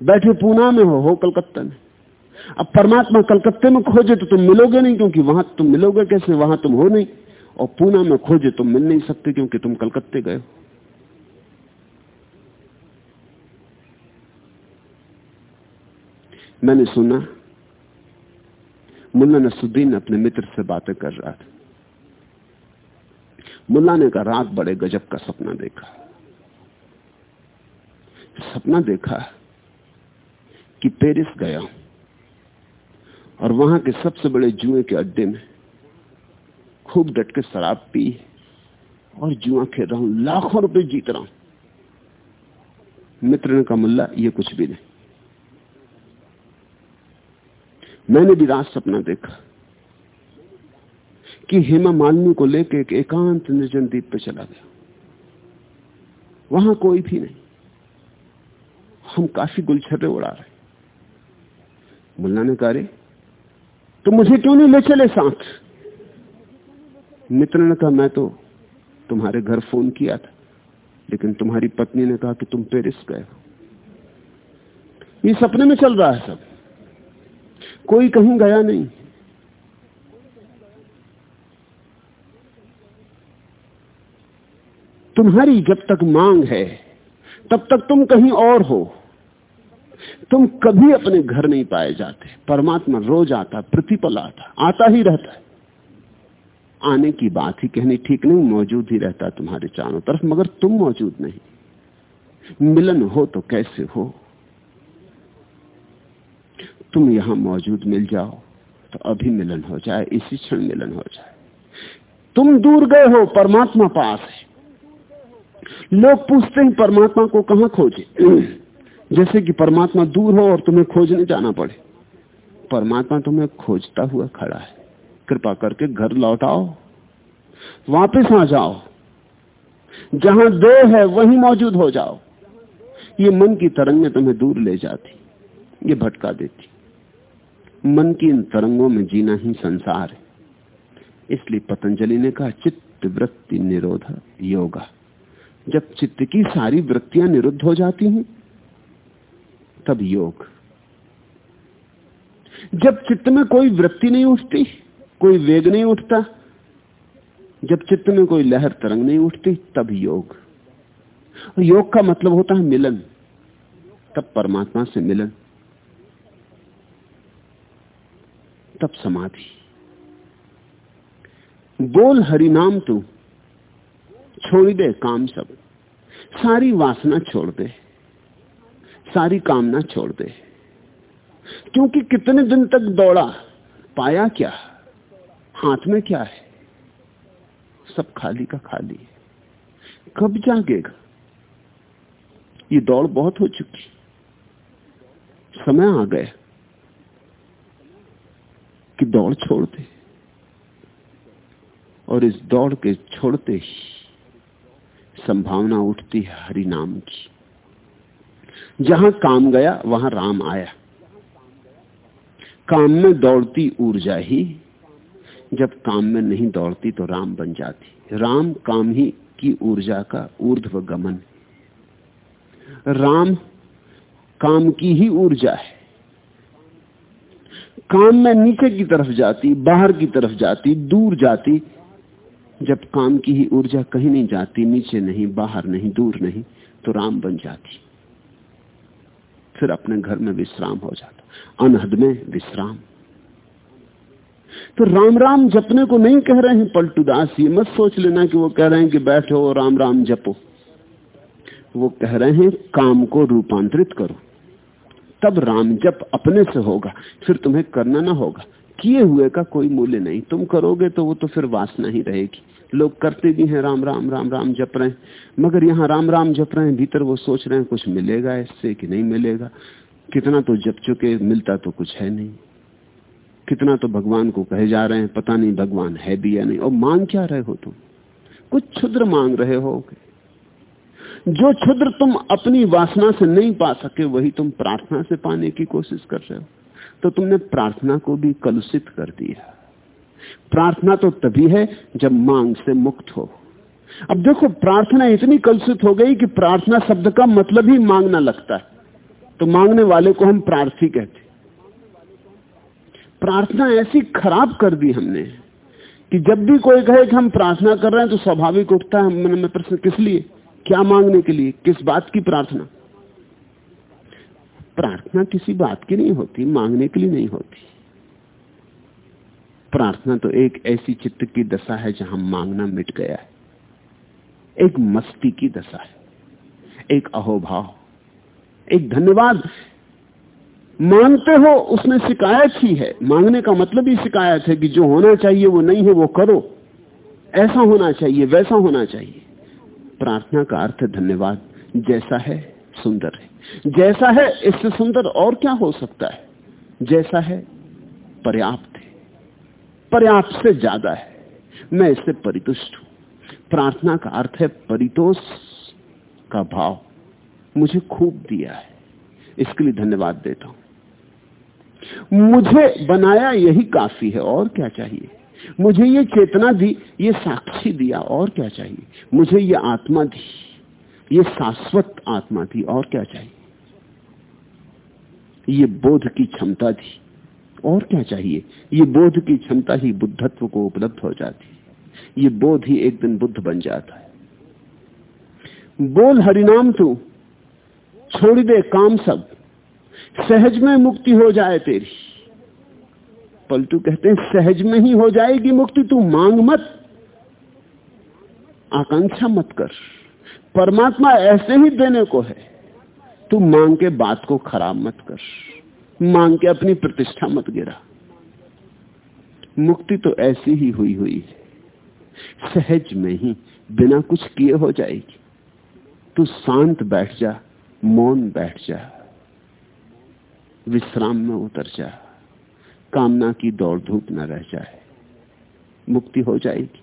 बैठे पूना में हो हो कलकत्ता में। अब परमात्मा कलकत्ते में खोजे तो तुम मिलोगे नहीं, क्योंकि वहाँ तुम मिलोगे कैसे, वहाँ तुम हो नहीं, और पूना में खोजे तुम मिल नहीं सकते, क्योंकि तुम कलकत्ते गए हो। मैंने सुना, मुल्ला नसुद्दीन अपने मित्र से बातें कर रहा था। मुल्ला ने कहा, रात बड़े गजब का सपना देखा। सपना देखा कि पेरिस गया और वहाँ के सबसे बड़े जुए के अड्डे में खूब डट के शराब पी और जुआ खेल रहा हूँ, लाखों रुपए जीत रहा हूँ। मित्र ने कहा, मुल्ला, ये कुछ भी नहीं। मैंने भी रात सपना देखा कि हेमा मालिनी को लेकर एक एकांत निर्जन द्वीप पर चला गया। वहाँ कोई भी नहीं। हम काफ़ी गुलछर्रे उड़ा रहे। मुल्ला ने कहा तो मुझे क्यों नहीं ले चले साथ? मित्र ने कहा, मैं तो तुम्हारे घर फ़ोन किया था, लेकिन तुम्हारी पत्नी ने कहा कि तुम पेरिस गए ये सपने में चल रहा है सब। कोई कहीं गया नहीं। तुम्हारी जब तक मांग है, तब तक तुम कहीं और हो। तुम कभी अपने घर नहीं पाए जाते। परमात्मा रोज आता, प्रतिपल आता आता ही रहता है। आने की बात ही कहनी ठीक नहीं, मौजूद ही रहता तुम्हारे चारों तरफ़, मगर तुम मौजूद नहीं। मिलन हो तो कैसे हो? तुम यहाँ मौजूद मिल जाओ तो अभी मिलन हो जाए, इसी क्षण मिलन हो जाए। तुम दूर गए हो, परमात्मा पास है। लोग पूछते हैं, परमात्मा को कहाँ खोजे? जैसे कि परमात्मा दूर हो और तुम्हें खोजने जाना पड़े। परमात्मा तुम्हें खोजता हुआ खड़ा है। कृपा करके घर लौटाओ वापस आ जाओ। जहाँ दो है, वहीं मौजूद हो जाओ। ये मन की तरंगें तुम्हें दूर ले जाती, ये भटका देती। मन की इन तरंगों में जीना ही संसार है। इसलिए पतंजलि ने कहा, चित्त वृत्ति निरोध योगा। जब चित्त की सारी वृत्तियाँ निरुद्ध हो जाती हैं, तब योग। जब चित्त में कोई वृत्ति नहीं उठती, कोई वेग नहीं उठता, जब चित्त में कोई लहर तरंग नहीं उठती, तब योग। योग का मतलब होता है मिलन, तब परमात्मा से मिलन। तब समाधि। बोल हरि नाम तू, छोड़ दे काम सब। सारी वासना छोड़ दे, सारी कामना छोड़ दे। क्योंकि कितने दिन तक दौड़ा, पाया क्या? हाथ में क्या है? सब खाली का खाली है। कब जागेगा? ये दौड़ बहुत हो चुकी। समय आ गया। कि दौड़ छोड़ दे। और इस दौड़ के छोड़ते ही संभावना उठती है हरि नाम की। जहाँ काम गया, वहाँ राम आया। काम में दौड़ती ऊर्जा ही, जब काम में नहीं दौड़ती तो राम बन जाती। राम काम ही की ऊर्जा का ऊर्ध्व गमन राम काम की ही ऊर्जा है। काम में नीचे की तरफ़ जाती, बाहर की तरफ़ जाती, दूर जाती, जब काम की ही ऊर्जा कहीं नहीं जाती, नीचे नहीं, बाहर नहीं, दूर नहीं तो राम बन जाती। फिर अपने घर में विश्राम हो जाता, अनहद में विश्राम। तो राम राम जपने को नहीं कह रहे हैं पलटू दास ये मत सोच लेना कि वो कह रहे हैं कि बैठो, राम राम जपो। वो कह रहे हैं, काम को रूपांतरित करो। तब राम जप अपने से होगा, फिर तुम्हें करना ना होगा। किए हुए का कोई मूल्य नहीं। तुम करोगे तो वो तो फिर वासना ही रहेगी। लोग करते भी हैं, राम राम राम राम जप रहे हैं। मगर यहाँ राम राम जप रहे हैं, भीतर वो सोच रहे हैं, कुछ मिलेगा इससे कि नहीं मिलेगा? कितना तो जप चुके, मिलता तो कुछ है नहीं। कितना तो भगवान को कहे जा रहे हैं, पता नहीं भगवान है भी या नहीं। और मांग क्या रहे हो तुम? कुछ क्षुद्र मांग रहे हो जो क्षुद्र तुम अपनी वासना से नहीं पा सके, वही तुम प्रार्थना से पाने की कोशिश कर रहे हो। तो तुमने प्रार्थना को भी कलुषित कर दिया। प्रार्थना तो तभी है जब मांग से मुक्त हो। अब देखो, प्रार्थना इतनी कलुषित हो गई कि प्रार्थना शब्द का मतलब ही मांगना लगता है। तो मांगने वाले को हम प्रार्थी कहते प्रार्थना ऐसी खराब कर दी हमने कि जब भी कोई कहे कि हम प्रार्थना कर रहे हैं तो स्वाभाविक उठता है मन में प्रश्न किस लिए? क्या मांगने के लिए? किस बात की प्रार्थना? प्रार्थना किसी बात की नहीं होती, मांगने के लिए नहीं होती। प्रार्थना तो एक ऐसी चित्त की दशा है जहाँ मांगना मिट गया है। एक मस्ती की दशा है। एक अहोभाव। एक धन्यवाद। मांगते हो, उसमें शिकायत ही है। मांगने का मतलब ही शिकायत है कि जो होना चाहिए वो नहीं है, वो करो। ऐसा होना चाहिए, वैसा होना चाहिए। प्रार्थना का अर्थ धन्यवाद। जैसा है, सुंदर है। जैसा है, इससे सुंदर और क्या हो सकता है? जैसा है, पर्याप्त है। पर्याप्त से ज़्यादा है। मैं इससे परितुष्ट हूँ। प्रार्थना का अर्थ है परितोष का भाव। मुझे खूब दिया है। इसके लिए धन्यवाद देता हूँ। मुझे बनाया यही काफ़ी है। और क्या चाहिए? मुझे ये चेतना दी, ये साक्षी दिया, और क्या चाहिए? मुझे ये आत्मा दी, ये शाश्वत आत्मा थी और क्या चाहिए? ये बोध की क्षमता थी और क्या चाहिए? ये बोध की क्षमता ही बुद्धत्व को उपलब्ध हो जाती ये बोध ही एक दिन बुद्ध बन जाता है। बोल हरिनाम तू, छोड़ दे काम सब, सहज में मुक्ति हो जाए तेरी। पलटू कहते हैं, सहज में ही हो जाएगी मुक्ति, तू मांग मत। आकांक्षा मत कर। परमात्मा ऐसे ही देने को है। तू मांग के बात को खराब मत कर। मांग के अपनी प्रतिष्ठा मत गिरा। मुक्ति तो ऐसी ही हुई हुई है। सहज में ही बिना कुछ किए हो जाएगी। तू शांत बैठ जा, मौन बैठ जा। विश्राम में उतर जा। कामना की दौड़ धूप न रह जाए। मुक्ति हो जाएगी।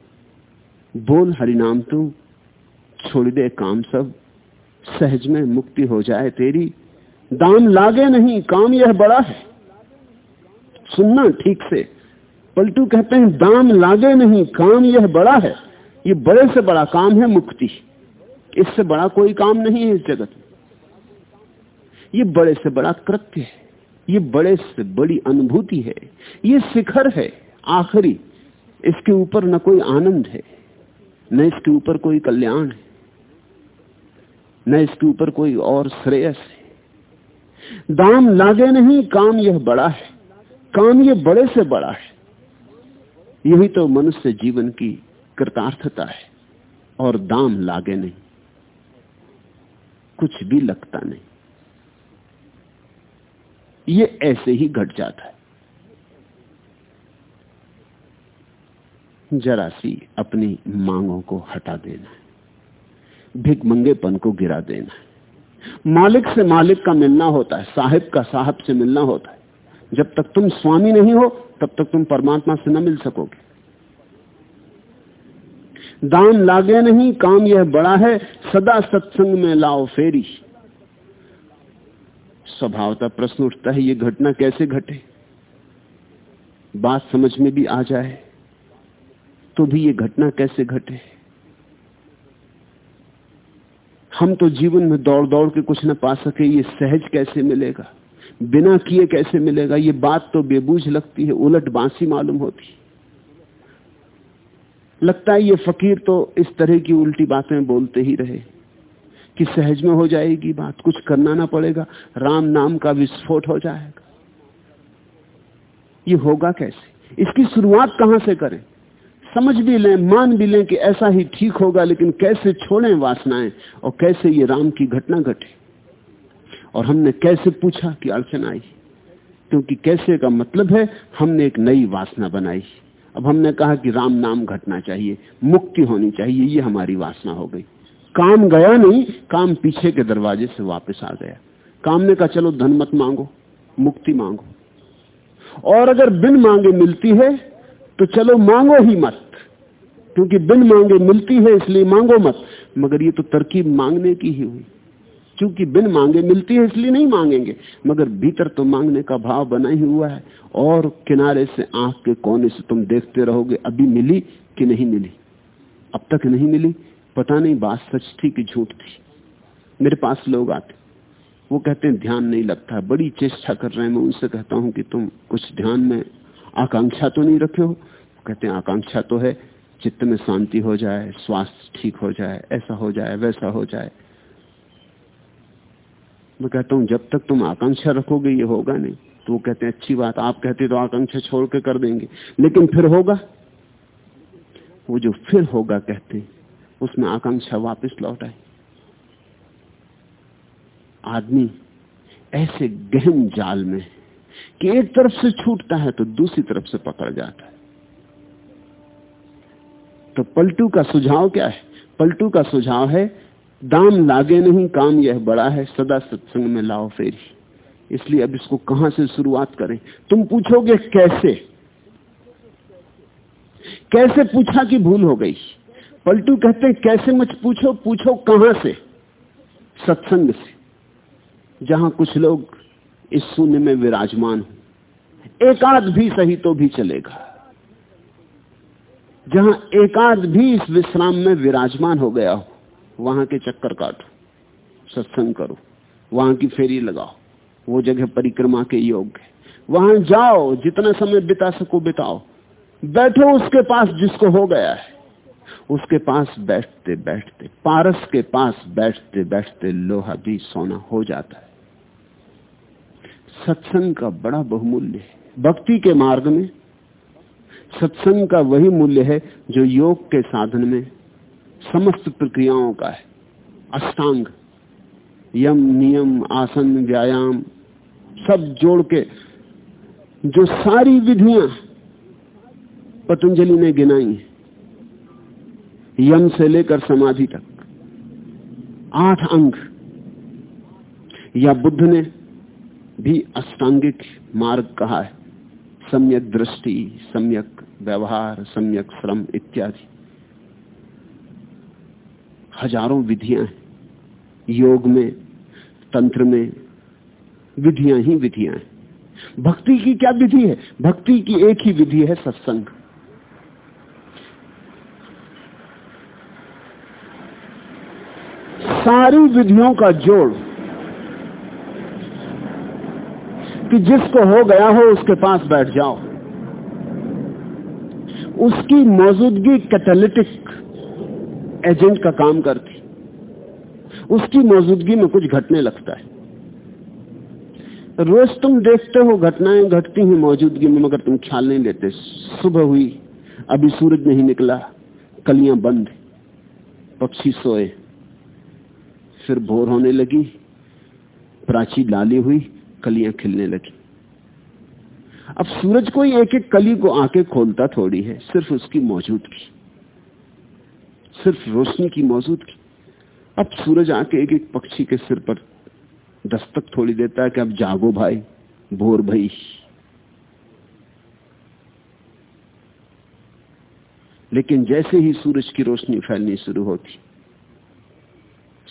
बोल हरिनाम तू, छोड़ दे काम सब। सहज में मुक्ति हो जाए तेरी। दाम लागे नहीं, काम यह बड़ा है। सुनना ठीक से। पलटू कहते हैं, दाम लागे नहीं, काम यह बड़ा है। ये बड़े से बड़ा काम है मुक्ति। इससे बड़ा कोई काम नहीं है इस जगत में। ये बड़े से बड़ा कृत्य है। ये बड़े से बड़ी अनुभूति है। ये शिखर है, आखिरी। इसके ऊपर न कोई आनंद है, न इसके ऊपर कोई कल्याण है, न इसके ऊपर कोई और श्रेयस है। दाम लागे नहीं, काम यह बड़ा है। काम यह बड़े से बड़ा है। यही तो मनुष्य जीवन की कृतार्थता है, और दाम लागे नहीं। कुछ भी लगता नहीं। ये ऐसे ही घट जाता है। जरा सी अपनी मांगों को हटा देना है। भिक मंगेपन को गिरा देना है। मालिक से मालिक का मिलना होता है, साहिब का साहब से मिलना होता है। जब तक तुम स्वामी नहीं हो, तब तक तुम परमात्मा से न मिल सकोगे। दान लागे नहीं, काम यह बड़ा है, सदा सत्संग में लाओ फेरी। स्वभावता प्रश्न उठता है, ये घटना कैसे घटे? बात समझ में भी आ जाए तो भी ये घटना कैसे घटे? हम तो जीवन में दौड़ दौड़ के कुछ न पा सके, ये सहज कैसे मिलेगा? बिना किए कैसे मिलेगा? ये बात तो बेबूझ लगती है, उलट बांसी मालूम होती। लगता है ये फकीर तो इस तरह की उल्टी बातें बोलते ही रहे। कि सहज में हो जाएगी बात। कुछ करना ना पड़ेगा। राम नाम का विस्फोट हो जाएगा। ये होगा कैसे? इसकी शुरुआत कहाँ से करें? समझ भी लें, मान भी लें कि ऐसा ही ठीक होगा, लेकिन कैसे छोड़ें वासनाएँ और कैसे ये राम की घटना घटे? और हमने कैसे पूछा कि अड़चन आई? क्योंकि कैसे का मतलब है, हमने एक नई वासना बनाई। अब हमने कहा कि राम नाम घटना चाहिए, मुक्ति होनी चाहिए, ये हमारी वासना हो गई। काम गया नहीं, काम पीछे के दरवाजे से वापस आ गया। काम ने कहा, चलो धन मत मांगो, मुक्ति मांगो। और अगर बिन मांगे मिलती है तो चलो मांगो ही मत। क्योंकि बिन मांगे मिलती है, इसलिए मांगो मत। मगर ये तो तरकीब मांगने की ही हुई। क्योंकि बिन मांगे मिलती है, इसलिए नहीं मांगेंगे। मगर भीतर तो मांगने का भाव बना ही हुआ है। और किनारे से आँख के कोने से तुम देखते रहोगे, अभी मिली कि नहीं मिली? अब तक नहीं मिली? पता नहीं बात सच थी कि झूठ थी। मेरे पास लोग आते। वो कहते हैं, ध्यान नहीं लगता। बड़ी चेष्टा कर रहे हैं। मैं उनसे कहता हूँ कि तुम कुछ ध्यान में आकांक्षा तो नहीं रखे हो? कहते हैं, आकांक्षा तो है। चित्त में शांति हो जाए, स्वास्थ्य ठीक हो जाए, ऐसा हो जाए, वैसा हो जाए। मैं कहता हूँ, जब तक तुम आकांक्षा रखोगे, ये होगा नहीं। तो वो कहते हैं, अच्छी बात, आप कहते तो आकांक्षा छोड़ के कर देंगे। लेकिन फिर होगा? वो जो फिर होगा, कहते उसमें आकांक्षा वापस लौट आई। आदमी ऐसे गहन जाल में कि एक तरफ़ से छूटता है तो दूसरी तरफ़ से पकड़ जाता है। तो पलटू का सुझाव क्या है? पलटू का सुझाव है, दाम लागे नहीं, काम यह बड़ा है, सदा सत्संग में लाओ फेरी। इसलिए अब इसको कहाँ से शुरुआत करें? तुम पूछोगे कैसे? कैसे पूछा कि भूल हो गई? पलटू कहते, कैसे मत पूछो पूछो कहाँ से? सत्संग से, जहाँ कुछ लोग इस शून्य में विराजमान हो। एकाध भी सही तो भी चलेगा। जहाँ एकाध भी इस विश्राम में विराजमान हो गया हो, वहाँ के चक्कर काटो, सत्संग करो, वहाँ की फेरी लगाओ, वो जगह परिक्रमा के योग्य वहाँ जाओ, जितना समय बिता सको बिताओ, बैठो उसके पास जिसको हो गया है। उसके पास बैठते बैठते, पारस के पास बैठते बैठते लोहा भी सोना हो जाता है। सत्संग का बड़ा बहुमूल्य है। भक्ति के मार्ग में सत्संग का वही मूल्य है जो योग के साधन में समस्त प्रक्रियाओं का है। अष्टांग, यम, नियम, आसन, व्यायाम, सब जोड़ के जो सारी विधियाँ पतंजलि ने गिनाई यम से लेकर समाधि तक। आठ अंग। या बुद्ध ने भी अष्टांगिक मार्ग कहा है। सम्यक दृष्टि, सम्यक व्यवहार, सम्यक श्रम इत्यादि। हज़ारों विधियाँ हैं। योग में, तंत्र में विधियाँ ही विधियाँ हैं। भक्ति की क्या विधि है? भक्ति की एक ही विधि है सत्संग। सारी विधियों का जोड़ कि जिसको हो गया हो उसके पास बैठ जाओ। उसकी मौजूदगी कैटालिटिक एजेंट का काम करती। उसकी मौजूदगी में कुछ घटने लगता है। रोज तुम देखते हो घटनाएँ घटती हैं मौजूदगी में, मगर तुम ख्याल नहीं लेते। सुबह हुई, अभी सूरज नहीं निकला, कलियाँ बंद, पक्षी सोए। फिर भोर होने लगी। प्राची लाली हुई, कलियाँ खिलने लगी। अब सूरज कोई एक एक कली को आके खोलता थोड़ी है, सिर्फ़ उसकी मौजूदगी। सिर्फ़ रोशनी की मौजूदगी। अब सूरज आके एक एक पक्षी के सिर पर दस्तक थोड़ी देता है कि अब जागो भाई, भोर भाई। लेकिन जैसे ही सूरज की रोशनी फैलनी शुरू होती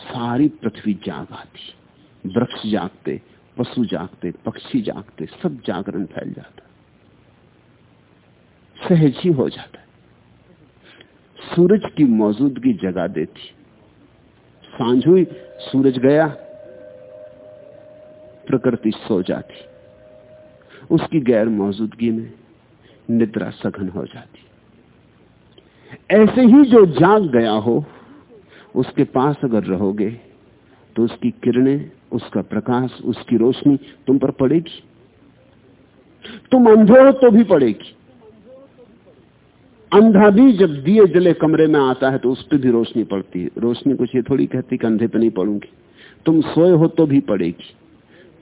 सारी पृथ्वी जाग आती। वृक्ष जागते, पशु जागते, पक्षी जागते, सब जागरण फैल जाता। सहज ही हो जाता सूरज की मौजूदगी जगा देती। साँझ हुई, सूरज गया, प्रकृति सो जाती। उसकी गैर मौजूदगी में निद्रा सघन हो जाती। ऐसे ही जो जाग गया हो उसके पास अगर रहोगे तो उसकी किरणें, उसका प्रकाश, उसकी रोशनी तुम पर पड़ेगी। तुम अंधे हो तो भी पड़ेगी। अंधा भी जब दिए जले कमरे में आता है तो उस पर भी रोशनी पड़ती है। रोशनी कुछ ये थोड़ी कहती कि अंधे पे नहीं पड़ूँगी। तुम सोए हो तो भी पड़ेगी।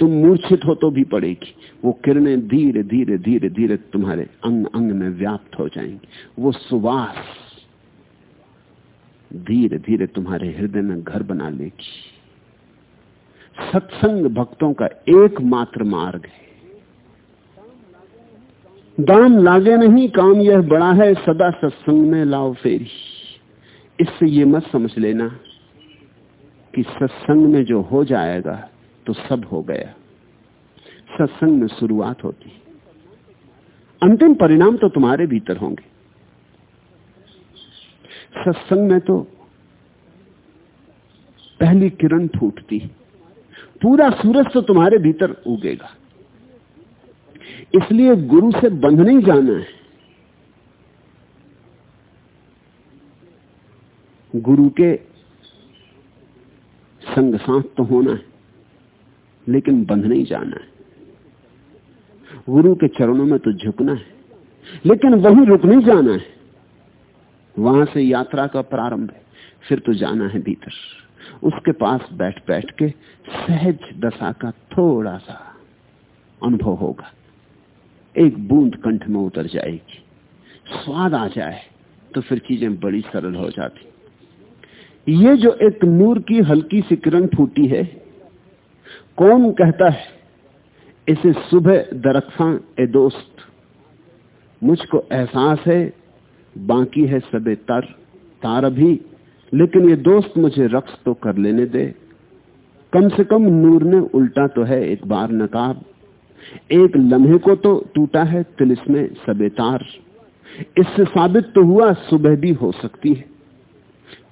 तुम मूर्छित हो तो भी पड़ेगी। वो किरणें धीरे धीरे धीरे धीरे तुम्हारे अंग अंग में व्याप्त हो जाएँगी। वो सुवास धीरे धीरे तुम्हारे हृदय में घर बना लेगी। सत्संग भक्तों का एकमात्र मार्ग है। दाम लागे नहीं, काम यह बड़ा है, सदा सत्संग में लाओ फेरी। इससे ये मत समझ लेना कि सत्संग में जो हो जाएगा तो सब हो गया। सत्संग में शुरुआत होती। अंतिम परिणाम तो तुम्हारे भीतर होंगे। सत्संग में तो पहली किरण फूटती। पूरा सूरज तो तुम्हारे भीतर उगेगा। इसलिए गुरु से बंध नहीं जाना है। गुरु के संग साथ तो होना है, लेकिन बंध नहीं जाना है। गुरु के चरणों में तो झुकना है, लेकिन वहीं रुक नहीं जाना है। वहाँ से यात्रा का प्रारंभ है। फिर तो जाना है भीतर। उसके पास बैठ बैठ के सहज दशा का थोड़ा सा अनुभव होगा। एक बूंद कंठ में उतर जाएगी। स्वाद आ जाए तो फिर चीज़ें बड़ी सरल हो जाती। ये जो एक नूर की हल्की सी किरण फूटी है, कौन कहता है, इसे सुबह दरख्सा ए दोस्त, मुझको एहसास है बाकी है सबे तर, तार भी। लेकिन ये दोस्त मुझे रक्स तो कर लेने दे। कम से कम नूर ने उल्टा तो है एक बार नकाब। एक लम्हे को तो टूटा है तिलिस्मे सबे तार। इससे साबित तो हुआ सुबह भी हो सकती है।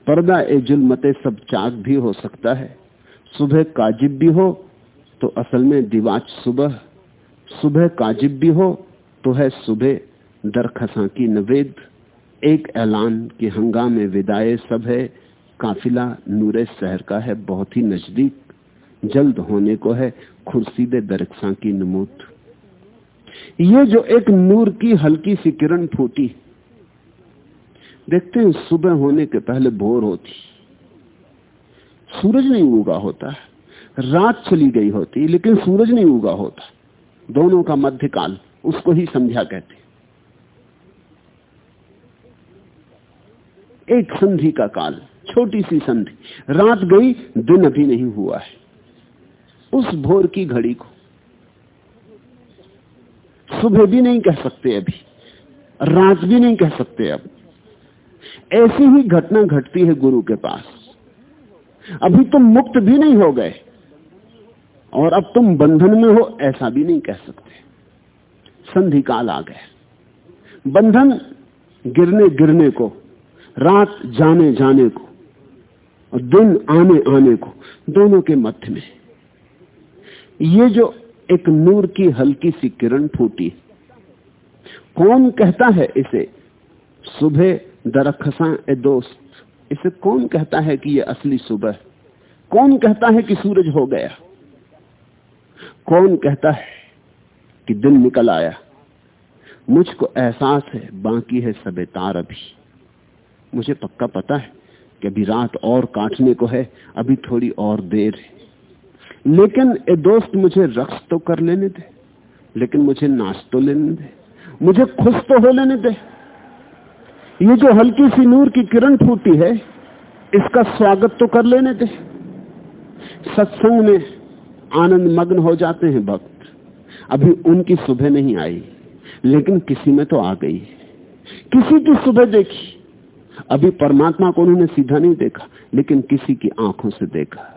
पर्दा ए जुलमते सब चाक भी हो सकता है। सुबह काजिब भी हो तो असल में दिवाच सुबह। सुबह काजिब भी हो तो है सुबह दरखसा की नवेद। एक ऐलान की हंगामे विदाए सब है, काफिला नूरे शहर का है, बहुत ही नज़दीक, जल्द होने को है खुर्शीदे दरख्सा की नमूत ये जो एक नूर की हल्की सी किरण फूटी, देखते हैं सुबह होने के पहले भोर होती, सूरज नहीं उगा होता, रात चली गई होती, लेकिन सूरज नहीं उगा होता, दोनों का मध्यकाल, उसको ही संध्या कहते एक संधि का काल, छोटी सी संधि। रात गई, दिन अभी नहीं हुआ है। उस भोर की घड़ी को सुबह भी नहीं कह सकते अभी, रात भी नहीं कह सकते अब। ऐसी ही घटना घटती है गुरु के पास। अभी तुम मुक्त भी नहीं हो गए, और अब तुम बंधन में हो, ऐसा भी नहीं कह सकते। संधि काल आ गया। बंधन गिरने गिरने को रात जाने जाने को और दिन आने आने को दोनों के मध्य में ये जो एक नूर की हल्की सी किरण फूटी कौन कहता है इसे? सुबह दरखसा ए दोस्त, इसे कौन कहता है कि ये असली सुबह कौन कहता है कि सूरज हो गया? कौन कहता है कि दिन निकल आया? मुझको एहसास है, बाकी है सबे तार अभी। मुझे पक्का पता है कि अभी रात और काटने को है, अभी थोड़ी और देर है। लेकिन ए दोस्त मुझे रक्स तो कर लेने दे, लेकिन मुझे नाच तो लेने दे, मुझे खुश तो हो लेने दे। ये जो हल्की सी नूर की किरण फूटी है, इसका स्वागत तो कर लेने दे। सत्संग में आनंद मग्न हो जाते हैं भक्त। अभी उनकी सुबह नहीं आई, लेकिन किसी में तो आ गई किसी की सुबह देखी अभी परमात्मा को उन्होंने सीधा नहीं देखा, लेकिन किसी की आँखों से देखा।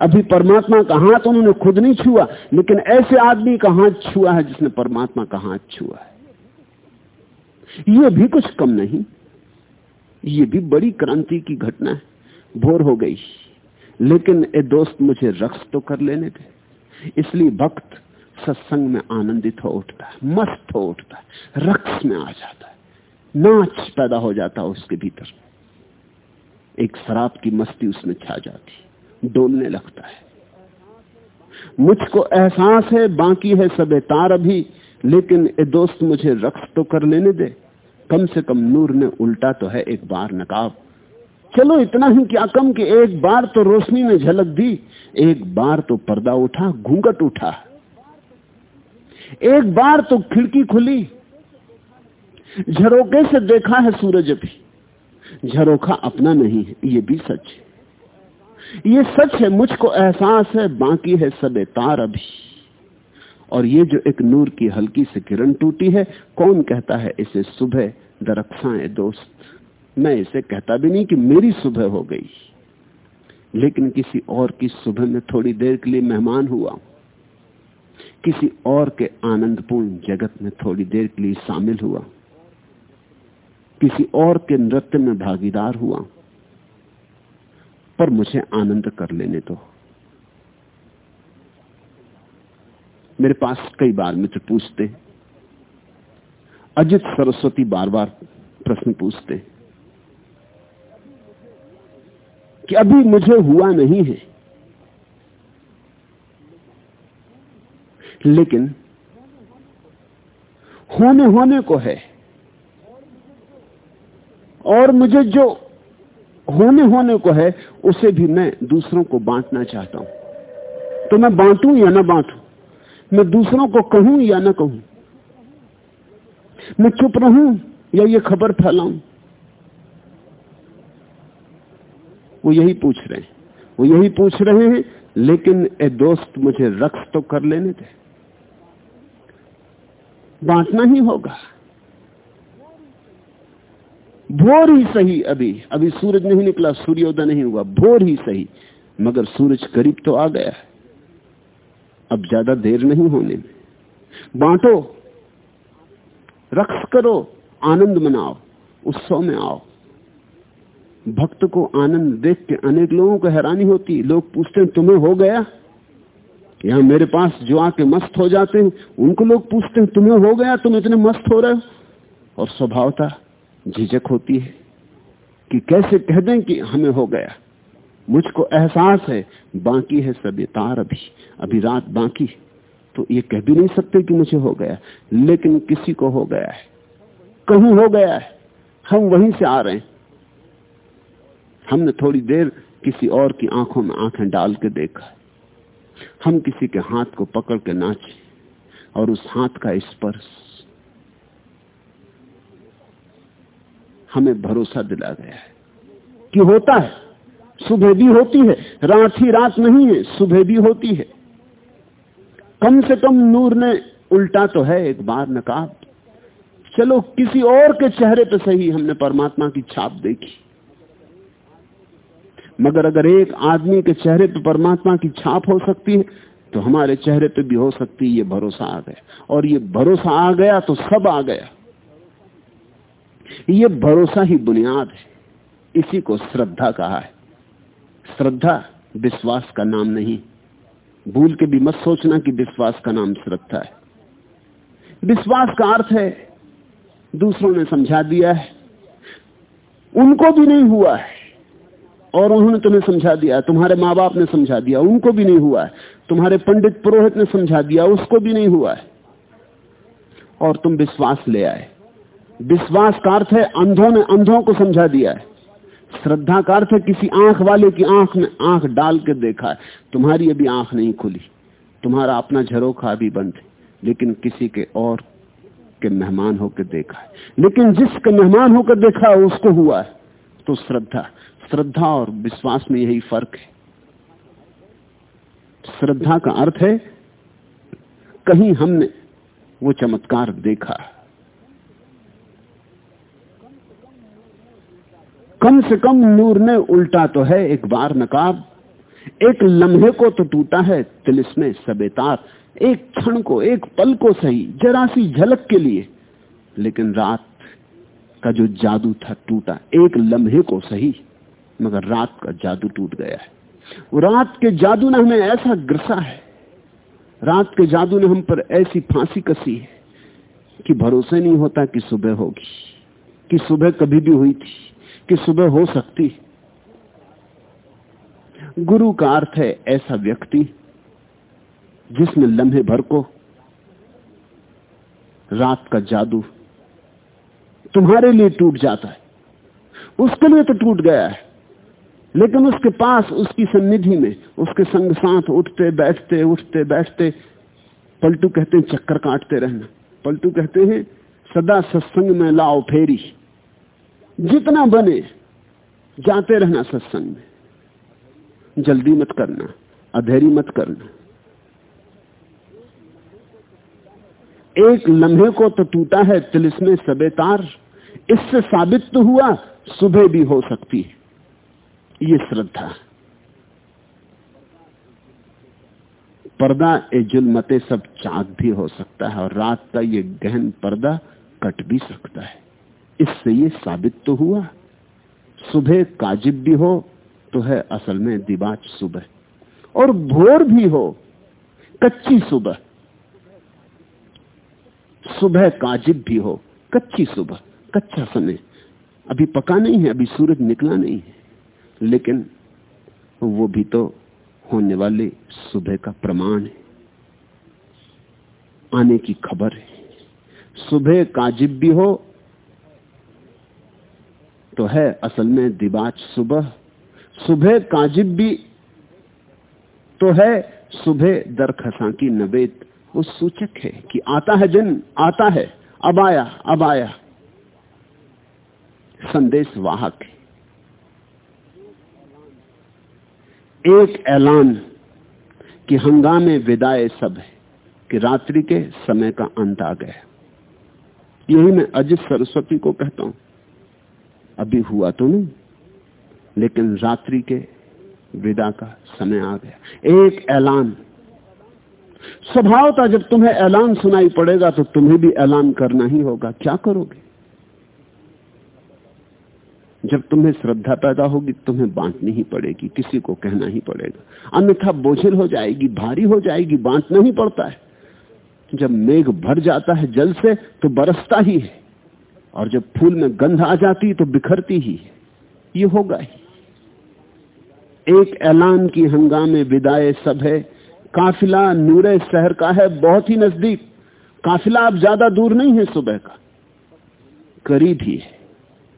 अभी परमात्मा का हाथ उन्होंने खुद नहीं छुआ, लेकिन ऐसे आदमी का हाथ छुआ है जिसने परमात्मा का हाथ छुआ है। ये भी कुछ कम नहीं, ये भी बड़ी क्रांति की घटना है भोर हो गई। लेकिन ए दोस्त मुझे रक्स तो कर लेने दे। इसलिए भक्त सत्संग में आनंदित हो उठता है, मस्त हो उठता है रक्स में आ जाता है। नाच पैदा हो जाता उसके भीतर। एक शराब की मस्ती उसमें छा जाती, डोलने लगता है। मुझको एहसास है, बाकी है सब तार अभी, लेकिन ए दोस्त मुझे रक्स तो कर लेने दे। कम से कम नूर ने उल्टा तो है एक बार नकाब। चलो इतना ही क्या कम कि एक बार तो रोशनी ने झलक दी, एक बार तो पर्दा उठा, घूंघट उठा। एक बार तो खिड़की खुली झरोके से देखा है सूरज भी। झरोखा अपना नहीं है, ये भी सच है। ये सच है, मुझको एहसास है, बाकी है सबे तार अभी। और ये जो एक नूर की हल्की से किरण टूटी है, कौन कहता है इसे सुबह दरख्साएँ दोस्त? मैं इसे कहता भी नहीं कि मेरी सुबह हो गई। लेकिन किसी और की सुबह में थोड़ी देर के लिए मेहमान हुआ। किसी और के आनंदपूर्ण जगत में थोड़ी देर के लिए शामिल हुआ। किसी और के नृत्य में भागीदार हुआ, पर मुझे आनंद कर लेने दो। मेरे पास कई बार मित्र पूछते, अजित सरस्वती बार बार प्रश्न पूछते, कि अभी मुझे हुआ नहीं है। लेकिन होने होने को है। और मुझे जो होने होने को है, उसे भी मैं दूसरों को बांटना चाहता हूँ। तो मैं बांटू या ना बांटू? मैं दूसरों को कहूँ या ना कहूँ? मैं चुप रहूँ या ये खबर फैलाऊं? वो यही पूछ रहे हैं। वो यही पूछ रहे हैं, लेकिन ए दोस्त मुझे रक्स तो कर लेने दे। बांटना ही होगा। भोर ही सही अभी। अभी सूरज नहीं निकला, सूर्योदय नहीं हुआ, भोर ही सही। मगर सूरज करीब तो आ गया है। अब ज़्यादा देर नहीं होने में। बांटो, रक्स करो, आनंद मनाओ, उत्सव में आओ। भक्त को आनंद देख के अनेक लोगों को हैरानी होती। लोग पूछते हैं, तुम्हें हो गया? यहाँ मेरे पास जो आके मस्त हो जाते हैं, उनको लोग पूछते हैं, तुम्हें हो गया? तुम इतने मस्त हो रहे हो? और स्वभावता झिझक होती है कि कैसे कह दें कि हमें हो गया। मुझको एहसास है, बाकी है सब तार अभी अभी रात बाकी तो ये कह भी नहीं सकते कि मुझे हो गया, लेकिन किसी को हो गया है। कहीं हो गया है, हम वहीं से आ रहे हैं। हमने थोड़ी देर किसी और की आँखों में आँखें डाल के देखा हम किसी के हाथ को पकड़ के नाचे और उस हाथ का स्पर्श हमें भरोसा दिला गया है कि होता है। सुबह भी होती है, रात ही रात नहीं है, सुबह भी होती है। कम से कम नूर ने उल्टा तो है एक बार नकाब। चलो, किसी और के चेहरे पर सही हमने परमात्मा की छाप देखी। मगर अगर एक आदमी के चेहरे पे परमात्मा की छाप हो सकती है तो हमारे चेहरे पे भी हो सकती है, ये भरोसा आ गया। और ये भरोसा आ गया तो सब आ गया। ये भरोसा ही बुनियाद है। इसी को श्रद्धा कहा है। श्रद्धा विश्वास का नाम नहीं। भूल के भी मत सोचना कि विश्वास का नाम श्रद्धा है। विश्वास का अर्थ है, दूसरों ने समझा दिया है। उनको भी नहीं हुआ है। और उन्होंने तुम्हें समझा दिया। तुम्हारे माँ बाप ने समझा दिया। उनको भी नहीं हुआ है। तुम्हारे पंडित पुरोहित ने समझा दिया। उसको भी नहीं हुआ है। और तुम विश्वास ले आए। विश्वास का अर्थ है, अंधों ने अंधों को समझा दिया है। श्रद्धा का अर्थ है, किसी आँख वाले की आँख में आँख डाल के देखा है। तुम्हारी अभी आँख नहीं खुली, तुम्हारा अपना झरोखा अभी बंद है, लेकिन किसी के और के मेहमान होकर देखा है। लेकिन जिसके मेहमान होकर देखा है, उसको हुआ है तो श्रद्धा श्रद्धा और विश्वास में यही फ़र्क है। श्रद्धा का अर्थ है, कहीं हमने वो चमत्कार देखा कम से कम नूर ने उल्टा तो है, एक बार नकाब। एक लम्हे को तो टूटा है, तिलिस्मे सबेतार। एक क्षण को, एक पल को सही, जरा सी झलक के लिए। लेकिन रात का जो जादू था टूटा, एक लम्हे को सही, मगर रात का जादू टूट गया है। रात के जादू ने हमें ऐसा ग्रसा है, रात के जादू ने हम पर ऐसी फांसी कसी है, कि भरोसे नहीं होता कि सुबह होगी, कि सुबह कभी भी हुई थी। कि सुबह हो सकती गुरु का अर्थ है ऐसा व्यक्ति जिसने लम्हे भर को रात का जादू तुम्हारे लिए टूट जाता है। उसके लिए तो टूट गया है, लेकिन उसके पास, उसकी सन्निधि में, उसके संग साथ उठते, बैठते उठते, बैठते, पलटू कहते हैं, चक्कर काटते रहना। पलटू कहते हैं, सदा सत्संग में लाओ फेरी। जितना बने, जाते रहना सत्संग में। जल्दी मत करना, अधेरी मत करना। एक लम्हे को तो टूटा है तिलिस्मे सबे तार, इससे साबित तो हुआ सुबह भी हो सकती है। ये श्रद्धा। पर्दा ए जुलमते सब चाक भी हो सकता है, और रात का ये गहन पर्दा कट भी सकता है। इससे ये साबित तो हुआ, सुबह काजिब भी हो तो है असल में दिबाच सुबह, और भोर भी हो कच्ची सुबह। सुबह काजिब भी हो कच्ची सुबह, कच्चा समय। अभी पका नहीं है, अभी सूरज निकला नहीं है, लेकिन वो भी तो होने वाले सुबह का प्रमाण है। आने की खबर है। सुबह काजिब भी हो तो है असल में दिबाच सुबह। सुबह काजिब भी तो है, सुबह दर खसा की नवेद वो सूचक है कि आता है दिन आता है, अब आया अब आया। संदेश वाहक है। एक ऐलान कि हंगामे विदाए सब है, कि रात्रि के समय का अंत आ गया। यही मैं अजित सरस्वती को कहता हूँ। अभी हुआ तो नहीं। लेकिन रात्रि के विदा का समय आ गया। एक ऐलान। स्वभाव था जब तुम्हें ऐलान सुनाई पड़ेगा तो तुम्हें भी ऐलान करना ही होगा। क्या करोगे? जब तुम्हें श्रद्धा पैदा होगी, तुम्हें बांटनी ही पड़ेगी। किसी को कहना ही पड़ेगा। अन्यथा बोझिल हो जाएगी, भारी हो जाएगी, बांटना ही पड़ता है। जब मेघ भर जाता है जल से तो बरसता ही है। और जब फूल में गंध आ जाती तो बिखरती ही। ये होगा ही। एक ऐलान की हंगामे विदाए सब है। काफिला नूरे शहर का है, बहुत ही नज़दीक। काफिला अब ज़्यादा दूर नहीं है सुबह का। करीब ही है।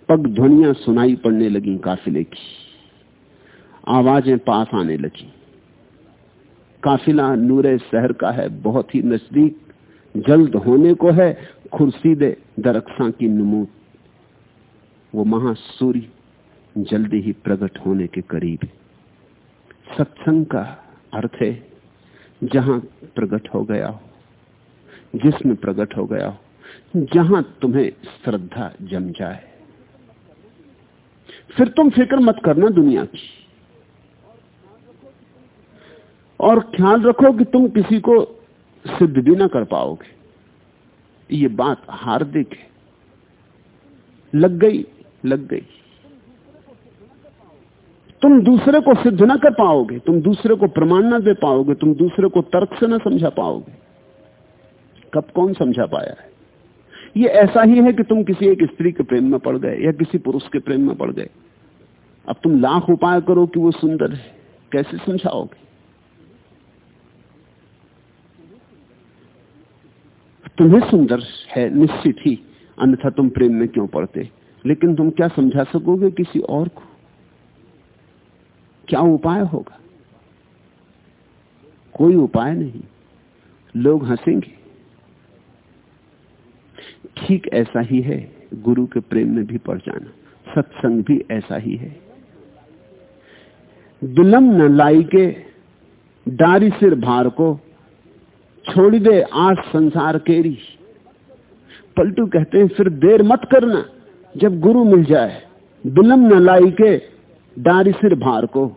पग ध्वनिया सुनाई पड़ने लगी काफिले की। आवाज़ें पास आने लगी। काफिला नूरे शहर का है, बहुत ही नज़दीक। जल्द होने को है खुर्सीदे दरक्षा की नमूद वो महासूर्य जल्दी ही प्रकट होने के करीब। सत्संग का अर्थ है, जहाँ प्रकट हो गया हो, जिसमें प्रकट हो गया हो, जहाँ तुम्हें श्रद्धा जम जाए। फिर तुम फ़िक्र मत करना दुनिया की। और ख्याल रखो कि तुम किसी को सिद्ध भी ना कर पाओगे। ये बात हार्दिक है। लग गई लग गई। तुम दूसरे को सिद्ध ना कर पाओगे, तुम दूसरे को प्रमाण ना दे पाओगे, तुम दूसरे को तर्क से ना समझा पाओगे। कब कौन समझा पाया है? ये ऐसा ही है कि तुम किसी एक स्त्री के प्रेम में पड़ गए या किसी पुरुष के प्रेम में पड़ गए। अब तुम लाख उपाय करो कि वो सुंदर है। कैसे समझाओगे? तुम्हें सुंदर है, निश्चित ही, अन्यथा तुम प्रेम में क्यों पड़ते? लेकिन तुम क्या समझा सकोगे किसी और को? क्या उपाय होगा? कोई उपाय नहीं। लोग हंसेंगे। ठीक ऐसा ही है, गुरु के प्रेम में भी पड़ जाना। सत्संग भी ऐसा ही है। दुलम न लाई के डारी सिर भार को छोड़ दे आज संसार केरी। पलटू कहते हैं, फिर देर मत करना, जब गुरु मिल जाए। दुलम न लाई के डारी सिर भार को।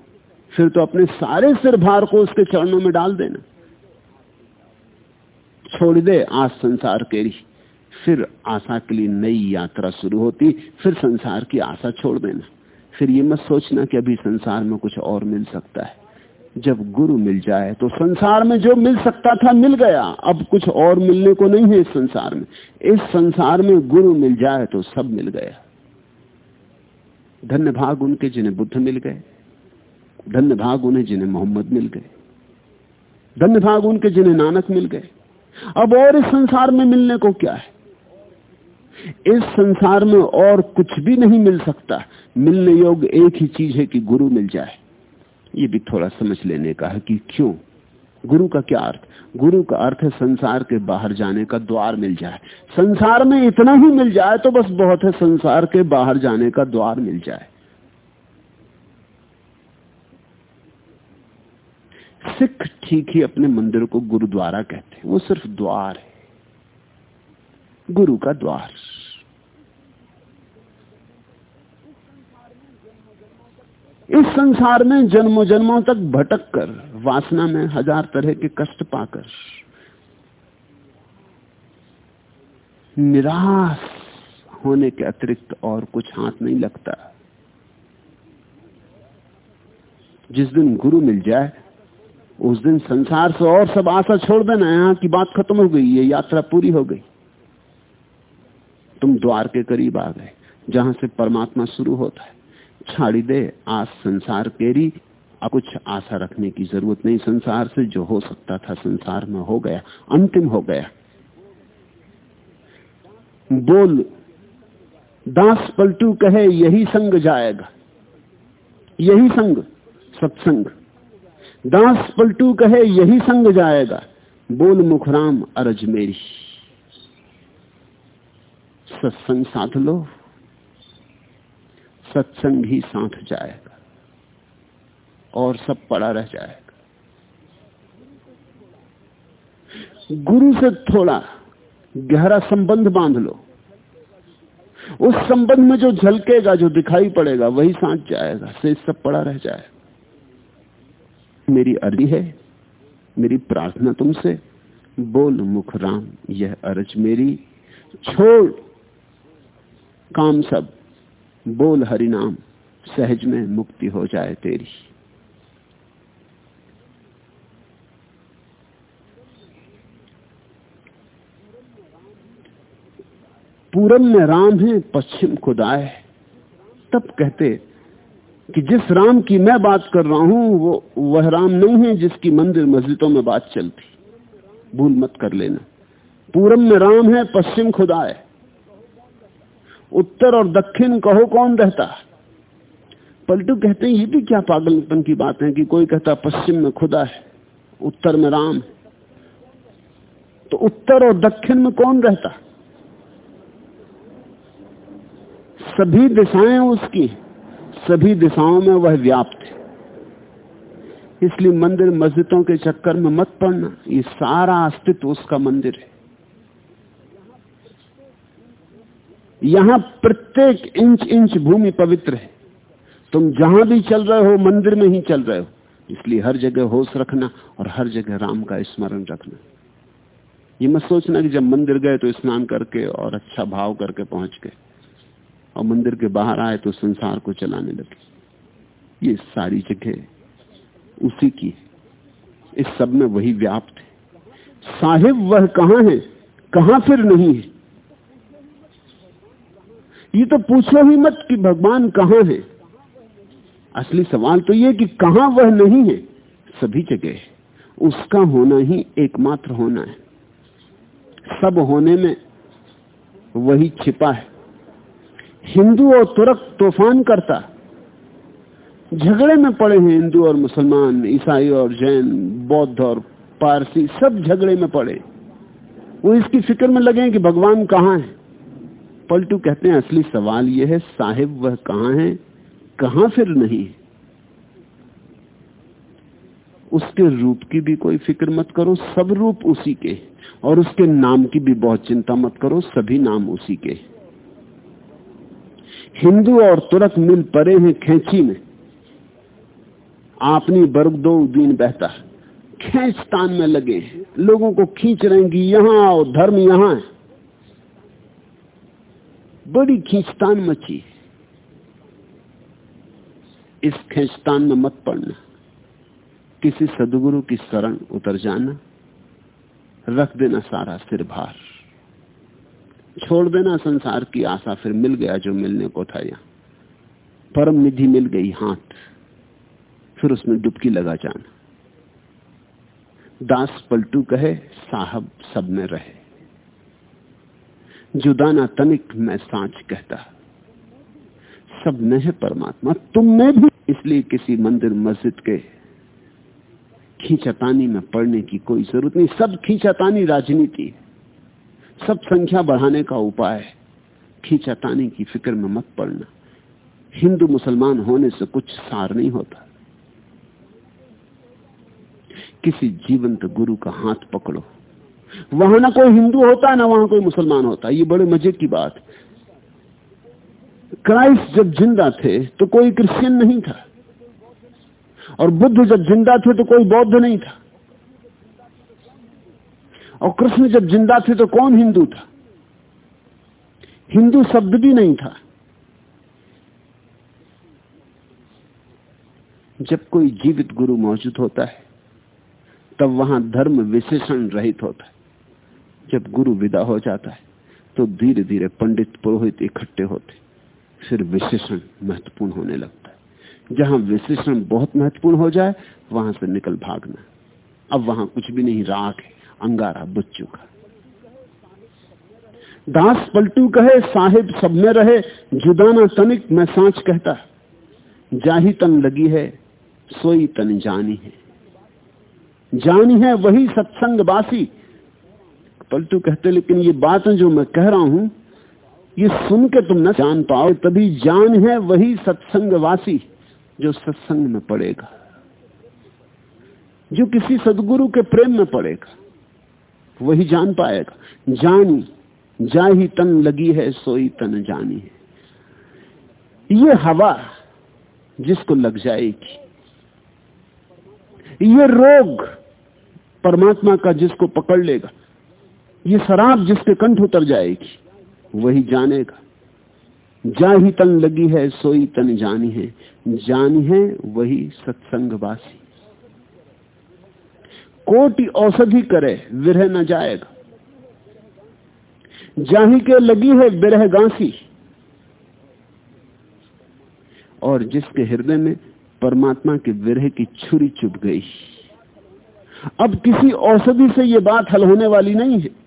फिर तो अपने सारे सिर भार को उसके चरणों में डाल देना। छोड़ दे आज संसार केरी। फिर आशा के लिए नई यात्रा शुरू होती, फिर संसार की आशा छोड़ देना। फिर ये मत सोचना कि अभी संसार में कुछ और मिल सकता है। जब गुरु मिल जाए तो संसार में जो मिल सकता था मिल गया। अब कुछ और मिलने को नहीं है इस संसार में। इस संसार में गुरु मिल जाए तो सब मिल गया। धन्य भाग उनके जिन्हें बुद्ध मिल गए। धन्य भाग उन्हें जिन्हें मोहम्मद मिल गए। धन्य भाग उनके जिन्हें नानक मिल गए। अब और इस संसार में मिलने को क्या है? इस संसार में और कुछ भी नहीं मिल सकता। मिलने योग्य एक ही चीज़ है कि गुरु मिल जाए। ये भी थोड़ा समझ लेने का है कि क्यों? गुरु का क्या अर्थ? गुरु का अर्थ है संसार के बाहर जाने का द्वार मिल जाए। संसार में इतना ही मिल जाए तो बस बहुत है संसार के बाहर जाने का द्वार मिल जाए। सिख ठीक ही अपने मंदिर को गुरुद्वारा कहते हैं। वो सिर्फ़ द्वार है। गुरु का द्वार। इस संसार में जन्मों जन्मों तक भटक कर वासना में हज़ार तरह के कष्ट पाकर, निराश होने के अतिरिक्त और कुछ हाथ नहीं लगता। जिस दिन गुरु मिल जाए, उस दिन संसार से और सब आशा छोड़ देना, यहाँ की बात खत्म हो गई, ये यात्रा पूरी हो गई। तुम द्वार के करीब आ गए, जहाँ से परमात्मा शुरू होता है। छाड़ी दे, आज संसार केरी अब कुछ आशा रखने की ज़रूरत नहीं। संसार से जो हो सकता था संसार में हो गया, अंतिम हो गया। बोल, दास पलटू कहे, यही संग जाएगा। यही संग, सत्संग। दास पलटू कहे, यही संग जाएगा। बोल, मुखराम, अरज मेरी। सत्संग साथ लो। सत्संग ही साथ जाएगा और सब पड़ा रह जाएगा। गुरु से थोड़ा गहरा संबंध बाँध लो। उस संबंध में जो झलकेगा, जो दिखाई पड़ेगा, वही साथ जाएगा, से सब पड़ा रह जाएगा। मेरी अर्जी है, मेरी प्रार्थना तुमसे। बोल मुख राम, यह अरज मेरी। छोड़, काम सब। बोल हरि नाम सहज में मुक्ति हो जाए तेरी। पूरब में राम है, पश्चिम खुदाए तब कहते कि जिस राम की मैं बात कर रहा हूँ, वो, वह राम नहीं है जिसकी मंदिर मस्जिदों में बात चलती। भूल मत कर लेना। पूरब में राम है, पश्चिम खुदा है। उत्तर और दक्षिण कहो कौन रहता? पलटू कहते हैं, ये भी क्या पागलपन की बात है कि कोई कहता पश्चिम में खुदा है, उत्तर में राम है। तो उत्तर और दक्षिण में कौन रहता? सभी दिशाएँ उसकी सभी दिशाओं में वह व्याप्त है। इसलिए मंदिर मस्जिदों के चक्कर में मत पड़ना, ये सारा अस्तित्व उसका मंदिर है। यहाँ प्रत्येक इंच इंच भूमि पवित्र है। तुम जहाँ भी चल रहे हो, मंदिर में ही चल रहे हो। इसलिए हर जगह होश रखना और हर जगह राम का स्मरण रखना। ये मत सोचना कि जब मंदिर गए तो स्नान करके और अच्छा भाव करके पहुँच गए और मंदिर के बाहर आए तो संसार को चलाने लगे। ये सारी जगह उसी की इस सब में वही व्याप्त है। साहिब वह कहाँ है, कहाँ फिर नहीं है? ये तो पूछो ही मत कि भगवान कहाँ है? असली सवाल तो ये कि कहाँ वह नहीं है? सभी जगह उसका होना ही एकमात्र होना है। सब होने में वही छिपा है। हिंदू और तुरक तूफ़ान करता। झगड़े में पड़े हैं हिंदू और मुसलमान, ईसाई और जैन, बौद्ध और पारसी, सब झगड़े में पड़े। वो इसकी फ़िक्र में लगे कि भगवान कहाँ है? पलटू कहते हैं, असली सवाल यह है, साहिब वह कहाँ है, कहाँ फिर नहीं उसके रूप की भी कोई फ़िक्र मत करो, सब रूप उसी के और उसके नाम की भी बहुत चिंता मत करो, सभी नाम उसी के हिंदू और तुरक मिल परे हैं खेची में। आपनी बर्ग दो दिन बहता खेचतान में लगे लोगों को खींच रहे कि यहाँ आओ, धर्म यहाँ है। बड़ी खींचतान मची इस खेचतान में मत पड़ना। किसी सदगुरु की शरण उतर जाना। रख देना सारा सिर भार। छोड़ देना संसार की आशा, फिर मिल गया जो मिलने को था यहाँ। परम निधि मिल गई हाथ। फिर उसमें डुबकी लगा जाना। दास पलटू कहे, साहब सब में रहे। जुदाना तनिक मैं सांच कहता सब में है परमात्मा। तुम में भी। इसलिए किसी मंदिर, मस्जिद के खींचातानी में पड़ने की कोई ज़रूरत नहीं। सब खींचातानी राजनीति सब संख्या बढ़ाने का उपाय खींचतानी की फ़िक्र में मत पड़ना। हिंदू मुसलमान होने से कुछ सार नहीं होता। किसी जीवंत गुरु का हाथ पकड़ो। वहाँ ना कोई हिंदू होता, ना वहाँ कोई मुसलमान होता। ये बड़े मज़े की बात। क्राइस्ट जब ज़िंदा थे तो कोई क्रिश्चियन नहीं था। और बुद्ध जब ज़िंदा थे तो कोई बौद्ध नहीं था। और कृष्ण जब ज़िंदा थे तो कौन हिंदू था? हिंदू शब्द भी नहीं था। जब कोई जीवित गुरु मौजूद होता है, तब वहाँ धर्म विशेषण रहित होता है। जब गुरु विदा हो जाता है तो धीरे धीरे पंडित पुरोहित इकट्ठे होते फिर विशेषण महत्वपूर्ण होने लगता है। जहाँ विशेषण बहुत महत्वपूर्ण हो जाए, वहाँ से निकल भागना। अब वहाँ कुछ भी नहीं, राख है, अंगारा बुझ चुका दास पलटू कहे, साहिब सब में रहे, जुदाना तनिक मैं सांच कहता जाही तन लगी है, सोई तन जानी है। जानी है वही सत्संग बासी पलटू कहते, लेकिन ये बातें जो मैं कह रहा हूँ, ये सुन के तुम न जान पाओ, तभी जान है वही सत्संग वासी जो सत्संग में पड़ेगा, जो किसी सदगुरु के प्रेम में पड़ेगा, वही जान पाएगा। जानी जा ही तन लगी है, सोई तन जानी है। ये हवा जिसको लग जाएगी, ये रोग परमात्मा का जिसको पकड़ लेगा ये शराब जिसके कंठ उतर जाएगी, वही जानेगा। जा ही तन लगी है, सोई तन जानी है। जानी है वही सत्संग सत्संगवासी। कोटि औषधि करे, विरह न जाएगा। जाही के लगी है विरह गांसी। और जिसके हृदय में परमात्मा के विरह की छुरी चुप गई। अब किसी औषधि से यह बात हल होने वाली नहीं है।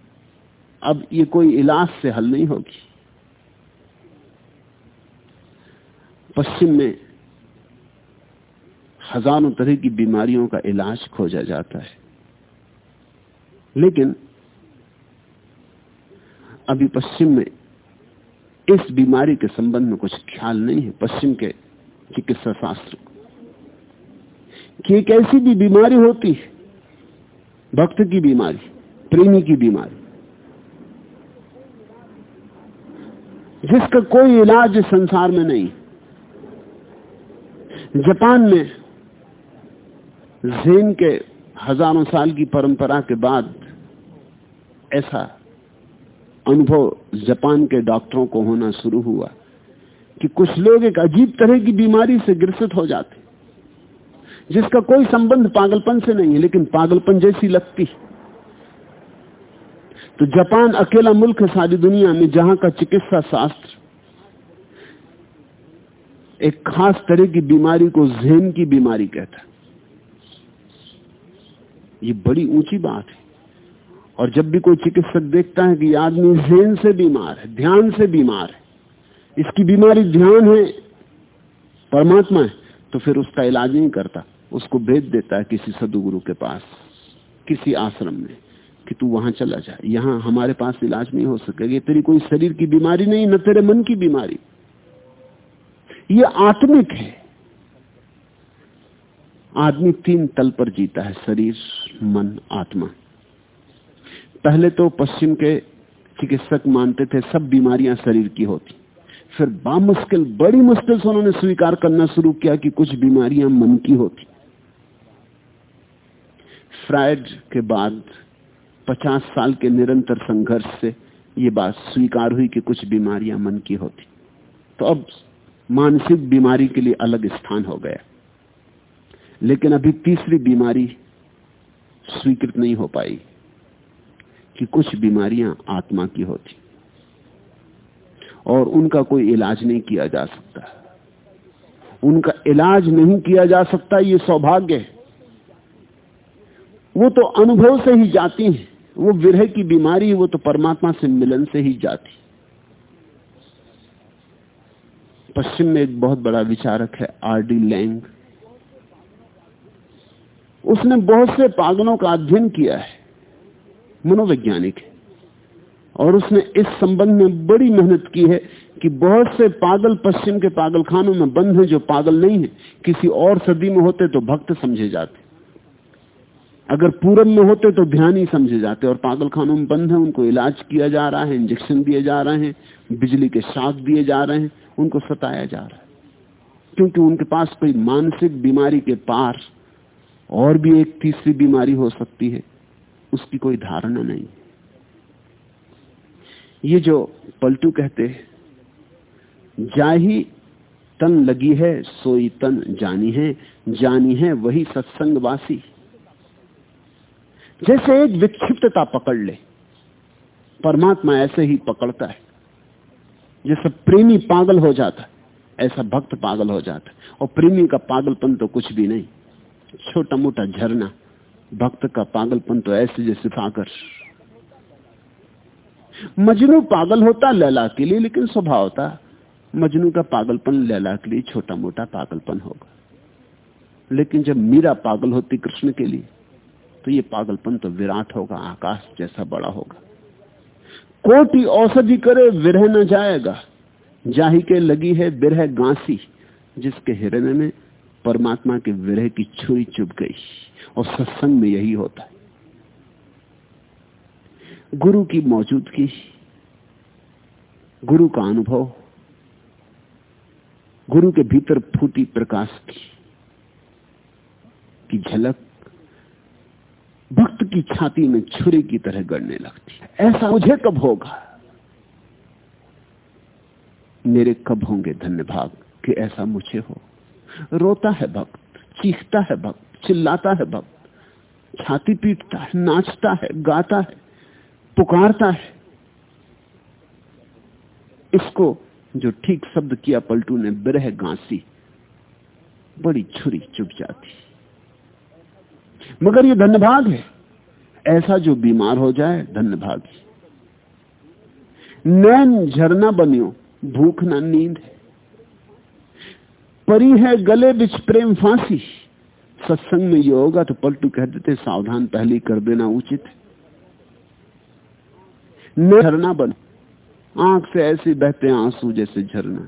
अब ये कोई इलाज से हल नहीं होगी। पश्चिम में हज़ारों तरह की बीमारियों का इलाज खोजा जाता है। लेकिन अभी पश्चिम में इस बीमारी के संबंध में कुछ ख्याल नहीं है। पश्चिम के चिकित्सा शास्त्र कि। एक ऐसी भी बीमारी होती है, भक्त की बीमारी, प्रेमी की बीमारी। जिसका कोई इलाज संसार में नहीं। जापान में जेन के हज़ारों साल की परंपरा के बाद ऐसा अनुभव जापान के डॉक्टरों को होना शुरू हुआ कि कुछ लोग एक अजीब तरह की बीमारी से ग्रसित हो जाते, जिसका कोई संबंध पागलपन से नहीं है लेकिन पागलपन जैसी लगती। तो जापान अकेला मुल्क है सारी दुनिया में जहाँ का चिकित्सा शास्त्र। एक खास तरह की बीमारी को जेन की बीमारी कहता है। ये बड़ी ऊँची बात है। और जब भी कोई चिकित्सक देखता है कि आदमी जेन से बीमार है, ध्यान से बीमार है, इसकी बीमारी ध्यान है, परमात्मा है तो फिर उसका इलाज नहीं करता। उसको भेज देता है किसी सदुगुरु के पास, किसी आश्रम में। कि तू वहाँ चला जा। यहाँ हमारे पास इलाज नहीं हो सकेगा। तेरी कोई शरीर की बीमारी नहीं, न तेरे मन की बीमारी। ये आत्मिक है। आदमी तीन तल पर जीता है, शरीर, मन, आत्मा। पहले तो पश्चिम के चिकित्सक मानते थे, सब बीमारियाँ शरीर की होती। फिर बामुश्किल, बड़ी मुश्किल से उन्होंने स्वीकार करना शुरू किया कि कुछ बीमारियाँ मन की होती। फ्राइड के बाद 50 साल के निरंतर संघर्ष से ये बात स्वीकार हुई कि कुछ बीमारियाँ मन की होती। तो अब मानसिक बीमारी के लिए अलग स्थान हो गया। लेकिन अभी तीसरी बीमारी स्वीकृत नहीं हो पाई कि कुछ बीमारियाँ आत्मा की होती। और उनका कोई इलाज नहीं किया जा सकता। उनका इलाज नहीं किया जा सकता, ये सौभाग्य है। वो तो अनुभव से ही जाती हैं। वो विरह की बीमारी वो तो परमात्मा से मिलन से ही जाती। पश्चिम में एक बहुत बड़ा विचारक है, आर डी लैंग। उसने बहुत से पागलों का अध्ययन किया है, मनोवैज्ञानिक है। और उसने इस संबंध में बड़ी मेहनत की है कि बहुत से पागल, पश्चिम के पागलखानों में बंद हैं जो पागल नहीं है। किसी और सदी में होते तो भक्त समझे जाते। अगर पूरब में होते तो ध्यान ही समझे जाते और पागल खानों में बंद है, उनको इलाज किया जा रहा है, इंजेक्शन दिए जा रहे हैं, बिजली के शाक दिए जा रहे हैं, उनको सताया जा रहा है। क्योंकि उनके पास कोई मानसिक बीमारी के पार और भी एक तीसरी बीमारी हो सकती है, उसकी कोई धारणा नहीं। ये जो पलटू कहते हैं, जाही तन लगी है, सोई तन जानी है जानी है वही सत्संगवासी। जैसे एक विक्षिप्तता पकड़ ले, परमात्मा ऐसे ही पकड़ता है। जैसे प्रेमी पागल हो जाता है, ऐसा भक्त पागल हो जाता है। और प्रेमी का पागलपन तो कुछ भी नहीं, छोटा मोटा झरना, भक्त का पागलपन तो ऐसे जैसे सागर। मजनू पागल होता लैला के लिए, लेकिन स्वभाव होता, मजनू का पागलपन लैला के लिए छोटा मोटा पागलपन होगा। लेकिन जब मीरा पागल होती कृष्ण के लिए तो ये पागलपन तो विराट होगा, आकाश जैसा बड़ा होगा। कोटि औषधि करे, विरह न जाएगा। जाही के लगी है विरह गांसी, जिसके हृदय में परमात्मा के विरह की छुरी चुभ गई, और सत्संग में यही होता है। गुरु की मौजूदगी, गुरु का अनुभव, गुरु के भीतर फूटी प्रकाश की की झलक भक्त की छाती में छुरी की तरह गड़ने लगती है। ऐसा मुझे कब होगा? मेरे कब होंगे धन्य भाग कि ऐसा मुझे हो? रोता है भक्त, चीखता है भक्त, चिल्लाता है भक्त। छाती पीटता है, नाचता है, गाता है, पुकारता है। इसको जो ठीक शब्द किया पलटू ने, बिरह गांसी, बड़ी छुरी चुप जाती मगर ये धन्यभाग है। ऐसा जो बीमार हो जाए धन्यभाग नैन झरना बनियो, भूख ना नींद है। परी है गले बिच प्रेम फांसी। सत्संग में ये होगा तो पलटू कह देते, सावधान पहले कर देना उचित है। झरना बन, आँख से ऐसे बहते आँसू जैसे झरना।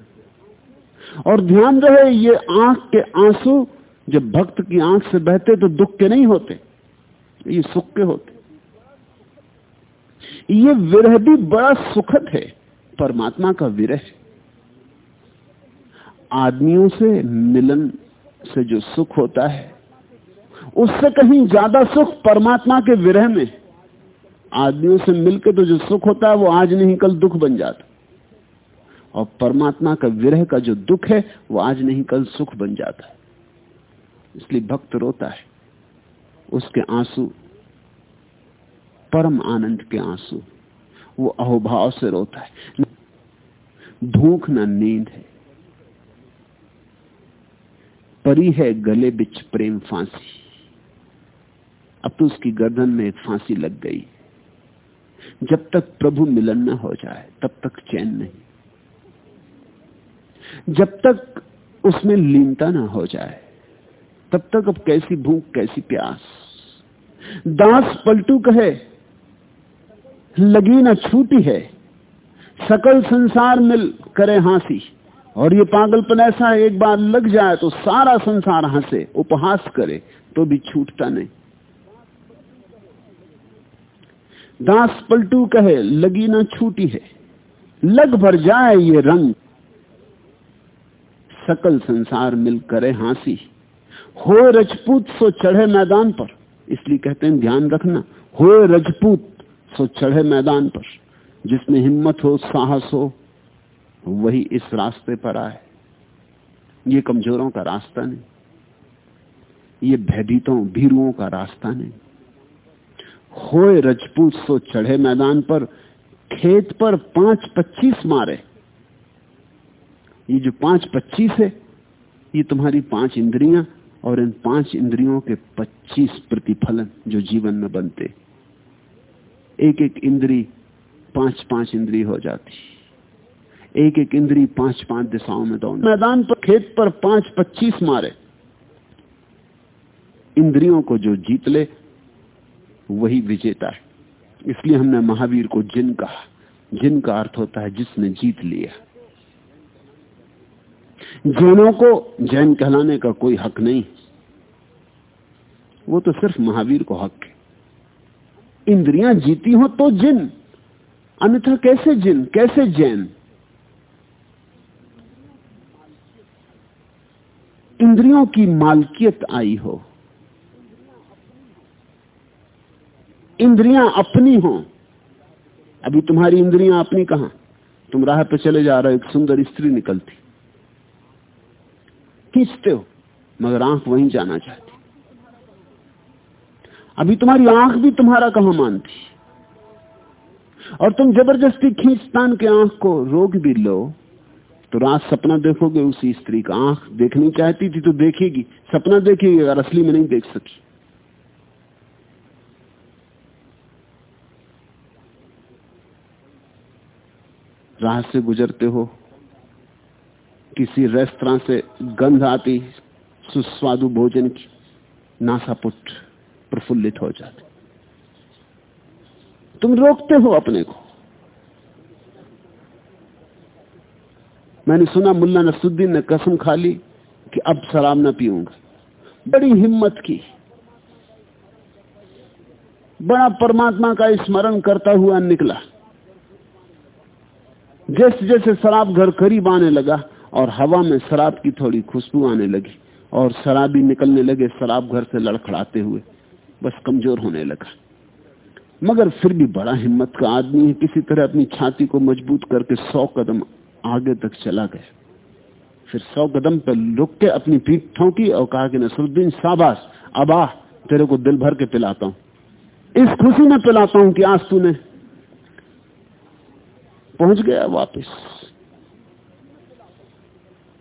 और ध्यान रहे, ये आँख के आँसू जब भक्त की आँख से बहते तो दुख के नहीं होते, ये सुख के होते। ये विरह भी बड़ा सुखद है, परमात्मा का विरह। आदमियों से मिलन से जो सुख होता है, उससे कहीं ज़्यादा सुख परमात्मा के विरह में। आदमियों से मिलकर तो जो सुख होता है, वो आज नहीं, कल दुख बन जाता। और परमात्मा का विरह का जो दुख है, वो आज नहीं, कल सुख बन जाता। है इसलिए भक्त रोता है। उसके आँसू, परम आनंद के आँसू, वो अहोभाव से रोता है। भूख ना नींद है। परी है गले बिच प्रेम फांसी। अब तो उसकी गर्दन में एक फांसी लग गई। जब तक प्रभु मिलन न हो जाए, तब तक चैन नहीं। जब तक उसमें लीनता ना हो जाए तब तक अब कैसी भूख, कैसी प्यास। दास पलटू कहे, लगी ना छूटी है, सकल संसार मिल करे हासी। और ये पागलपन ऐसा है, एक बार लग जाए तो सारा संसार हंसे, उपहास करे तो भी छूटता नहीं। दास पलटू कहे, लगी ना छूटी है, लग भर जाए ये रंग। सकल संसार मिल करे हासी। हो रजपूत सो चढ़े मैदान पर। इसलिए कहते हैं ध्यान रखना, हो रजपूत सो चढ़े मैदान पर। जिसमें हिम्मत हो, साहस हो, वही इस रास्ते पर आए। ये कमजोरों का रास्ता नहीं, ये भयभीतों, भीरुओं का रास्ता नहीं। होए रजपूत सो चढ़े मैदान पर, खेत पर पाँच पच्चीस मारे। ये जो पाँच पच्चीस है, ये तुम्हारी पाँच इंद्रियाँ और इन पाँच इंद्रियों के पच्चीस प्रतिफलन जो जीवन में बनते एक एक इंद्री पाँच पाँच इंद्री हो जाती एक एक इंद्री पाँच पाँच दिशाओं में दौड़ मैदान पर, खेत पर पाँच पच्चीस मारे। इंद्रियों को जो जीत ले, वही विजेता है। इसलिए हमने महावीर को जिन कहा जिन का अर्थ होता है जिसने जीत लिया। जैनों को जैन कहलाने का कोई हक नहीं। वो तो सिर्फ़ महावीर को हक है। इंद्रियाँ जीती हो तो जिन। अन्यथा कैसे जिन? कैसे जैन? इंद्रियों की मालकियत आई हो। इंद्रियाँ अपनी हो। अभी तुम्हारी इंद्रियाँ अपनी कहाँ? तुम राह पे चले जा रहे हो, एक सुंदर स्त्री निकलती। खींचते हो? मगर आँख वहीं जाना चाहती। अभी तुम्हारी आँख भी तुम्हारा कहा मानती? और तुम ज़बरदस्ती खींचतान के आँख को रोक भी लो तो रात सपना देखोगे उसी स्त्री का आँख देखनी चाहती थी तो देखेगी। सपना देखेगी, अगर असली में नहीं देख सकी। राह से गुजरते हो किसी रेस्तरा से गंध आती, सुस्वादु भोजन की, नासापुट प्रफुल्लित हो जाते। तुम रोकते हो अपने को। मैंने सुना मुल्ला नसुद्दीन ने कसम खा ली कि अब शराब ना पीऊँगा। बड़ी हिम्मत की। बड़ा परमात्मा का स्मरण करता हुआ निकला। जैसे जैसे शराब घर करीब आने लगा और हवा में शराब की थोड़ी खुशबू आने लगी और शराबी निकलने लगे, शराब घर से लड़खड़ाते हुए। बस कमज़ोर होने लगा। मगर फिर भी बड़ा हिम्मत का आदमी है, किसी तरह अपनी छाती को मज़बूत करके सौ कदम आगे तक चला गया। फिर सौ कदम पर रुक के अपनी पीठ ठोंकी और कहा कि नसरुद्दीन शाबाश, अब आ, तेरे को दिल भर के पिलाता हूँ। इस खुशी में पिलाता हूँ कि आज तूने पहुँच गया वापस।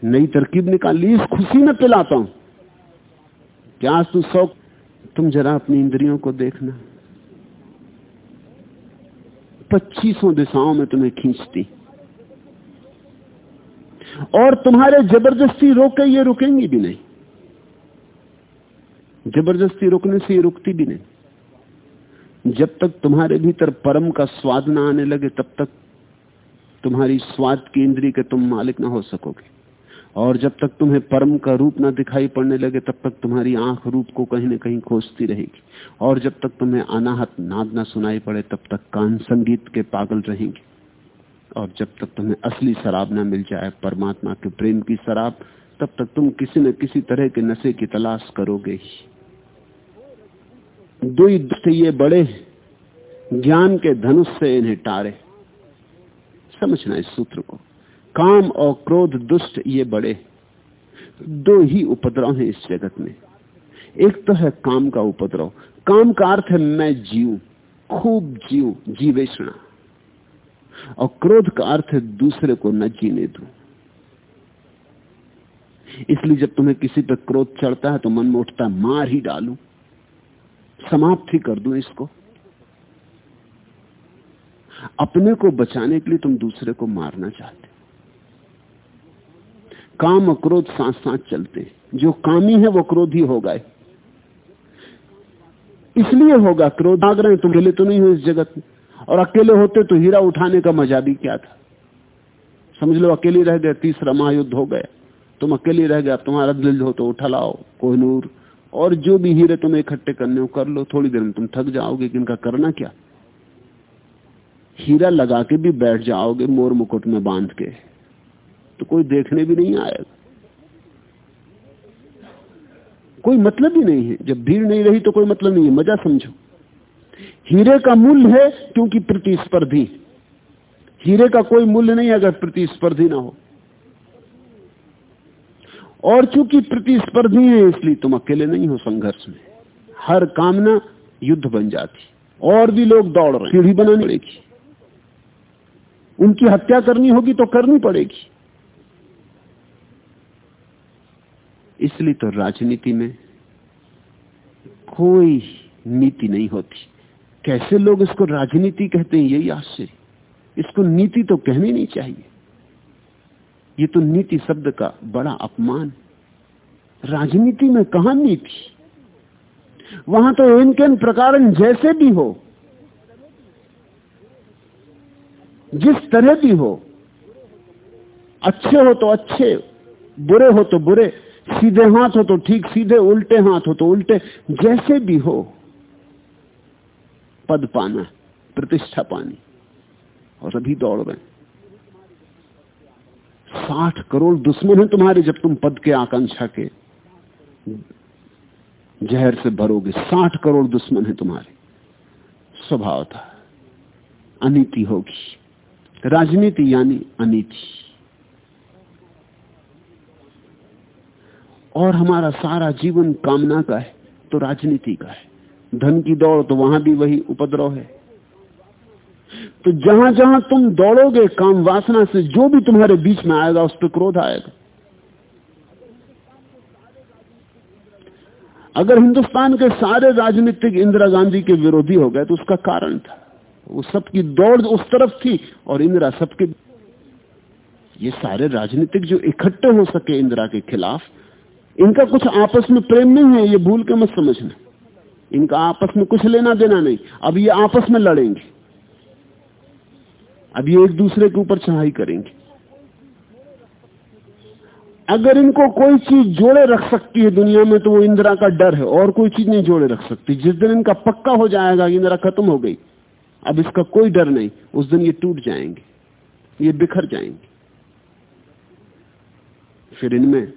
नई तरकीब निकाल ली, इस खुशी में पिलाता हूँ। क्या आज तू शौक? तुम जरा अपनी इंद्रियों को देखना। पच्चीसों दिशाओं में तुम्हें खींचती। और तुम्हारे ज़बरदस्ती रोके ये रुकेंगी भी नहीं। ज़बरदस्ती रुकने से ये रुकती भी नहीं। जब तक तुम्हारे भीतर परम का स्वाद ना आने लगे, तब तक तुम्हारी स्वाद की इंद्री के तुम मालिक ना हो सकोगे। और जब तक तुम्हें परम का रूप ना दिखाई पड़ने लगे, तब तक तुम्हारी आँख रूप को कहीं ना कहीं खोजती रहेगी। और जब तक तुम्हें अनाहत नाद ना सुनाई पड़े, तब तक कान संगीत के पागल रहेंगे। और जब तक तुम्हें असली शराब ना मिल जाए, परमात्मा के प्रेम की शराब, तब तक तुम किसी न किसी तरह के नशे की तलाश करोगे ही। दो ये बड़े ज्ञान के धनुष से इन्हें टारे। समझना इस सूत्र को। काम और क्रोध दुष्ट ये बड़े। दो ही उपद्रव हैं इस जगत में। एक तो है काम का उपद्रव। काम का अर्थ है मैं जीव खूब जीव जीवेषणा और क्रोध का अर्थ है दूसरे को न जीने दू। इसलिए जब तुम्हें किसी पर क्रोध चढ़ता है तो मन में उठता मार ही डालू, समाप्त ही कर दू इसको। अपने को बचाने के लिए तुम दूसरे को मारना चाहते काम क्रोध साथ साथ चलते हैं। जो कामी है वो क्रोधी होगा इसलिए होगा क्रोध। भाग रहे तुम अकेले तो नहीं हो इस जगत में। और अकेले होते तो हीरा उठाने का मज़ा भी क्या था? समझ लो, अकेले रह गए, तीसरा महायुद्ध हो गया। तुम अकेले रह गए तुम्हारा दिल हो तो उठा लाओ, कोहनूर। और जो भी हीरे तुम्हें इकट्ठे करने हो, कर लो। थोड़ी देर में तुम थक जाओगे कि इनका करना क्या? हीरा लगा के भी बैठ जाओगे मोर मुकुट में बाँध के। तो कोई देखने भी नहीं आएगा। कोई मतलब ही नहीं है। जब भीड़ नहीं रही तो कोई मतलब नहीं है। मज़ा समझो। हीरे का मूल्य है क्योंकि प्रतिस्पर्धी। हीरे का कोई मूल्य नहीं अगर प्रतिस्पर्धी ना हो। और चूँकि प्रतिस्पर्धी है, इसलिए तुम अकेले नहीं हो संघर्ष में। हर कामना युद्ध बन जाती। और भी लोग दौड़ रहे सीढ़ी बनानी पड़ेगी। उनकी हत्या करनी होगी तो करनी पड़ेगी। इसलिए तो राजनीति में कोई नीति नहीं होती। कैसे लोग इसको राजनीति कहते हैं, यही आश्चर्य। इसको नीति तो कहनी नहीं चाहिए। ये तो नीति शब्द का बड़ा अपमान। राजनीति में कहा नीति? वहाँ तो इनके प्रकार जैसे भी हो, जिस तरह भी हो, अच्छे हो तो अच्छे, बुरे हो तो बुरे सीधे हाथ हो तो ठीक, सीधे उल्टे हाथ हो तो उल्टे, जैसे भी हो, पद पाना, प्रतिष्ठा पानी, और अभी दौड़ रहे साठ करोड़ दुश्मन है तुम्हारे जब तुम पद के आकांक्षा के जहर से भरोगे। साठ करोड़ दुश्मन है तुम्हारे। स्वभाव था, अनीति होगी। राजनीति यानी अनीति। और हमारा सारा जीवन कामना का है तो राजनीति का है। धन की दौड़ तो वहाँ भी वही उपद्रव है। तो जहाँ जहाँ तुम दौड़ोगे, काम वासना से जो भी तुम्हारे बीच में आएगा, उस पर क्रोध आएगा। अगर हिंदुस्तान के सारे राजनीतिक इंदिरा गांधी के विरोधी हो गए तो उसका कारण था। वो सबकी दौड़ उस तरफ़ थी, और इंदिरा सबके ये सारे राजनीतिक जो इकट्ठे हो सके इंदिरा के खिलाफ इनका कुछ आपस में प्रेम नहीं है, ये भूल के मत समझना। इनका आपस में कुछ लेना देना नहीं। अब ये आपस में लड़ेंगे। अब ये एक दूसरे के ऊपर चढ़ाई करेंगे। अगर इनको कोई चीज़ जोड़े रख सकती है दुनिया में तो वो इंदिरा का डर है। और कोई चीज़ नहीं जोड़े रख सकती। जिस दिन इनका पक्का हो जाएगा इंदिरा खत्म हो गई, अब इसका कोई डर नहीं। उस दिन ये टूट जाएँगे। ये बिखर जाएँगे। फिर इनमें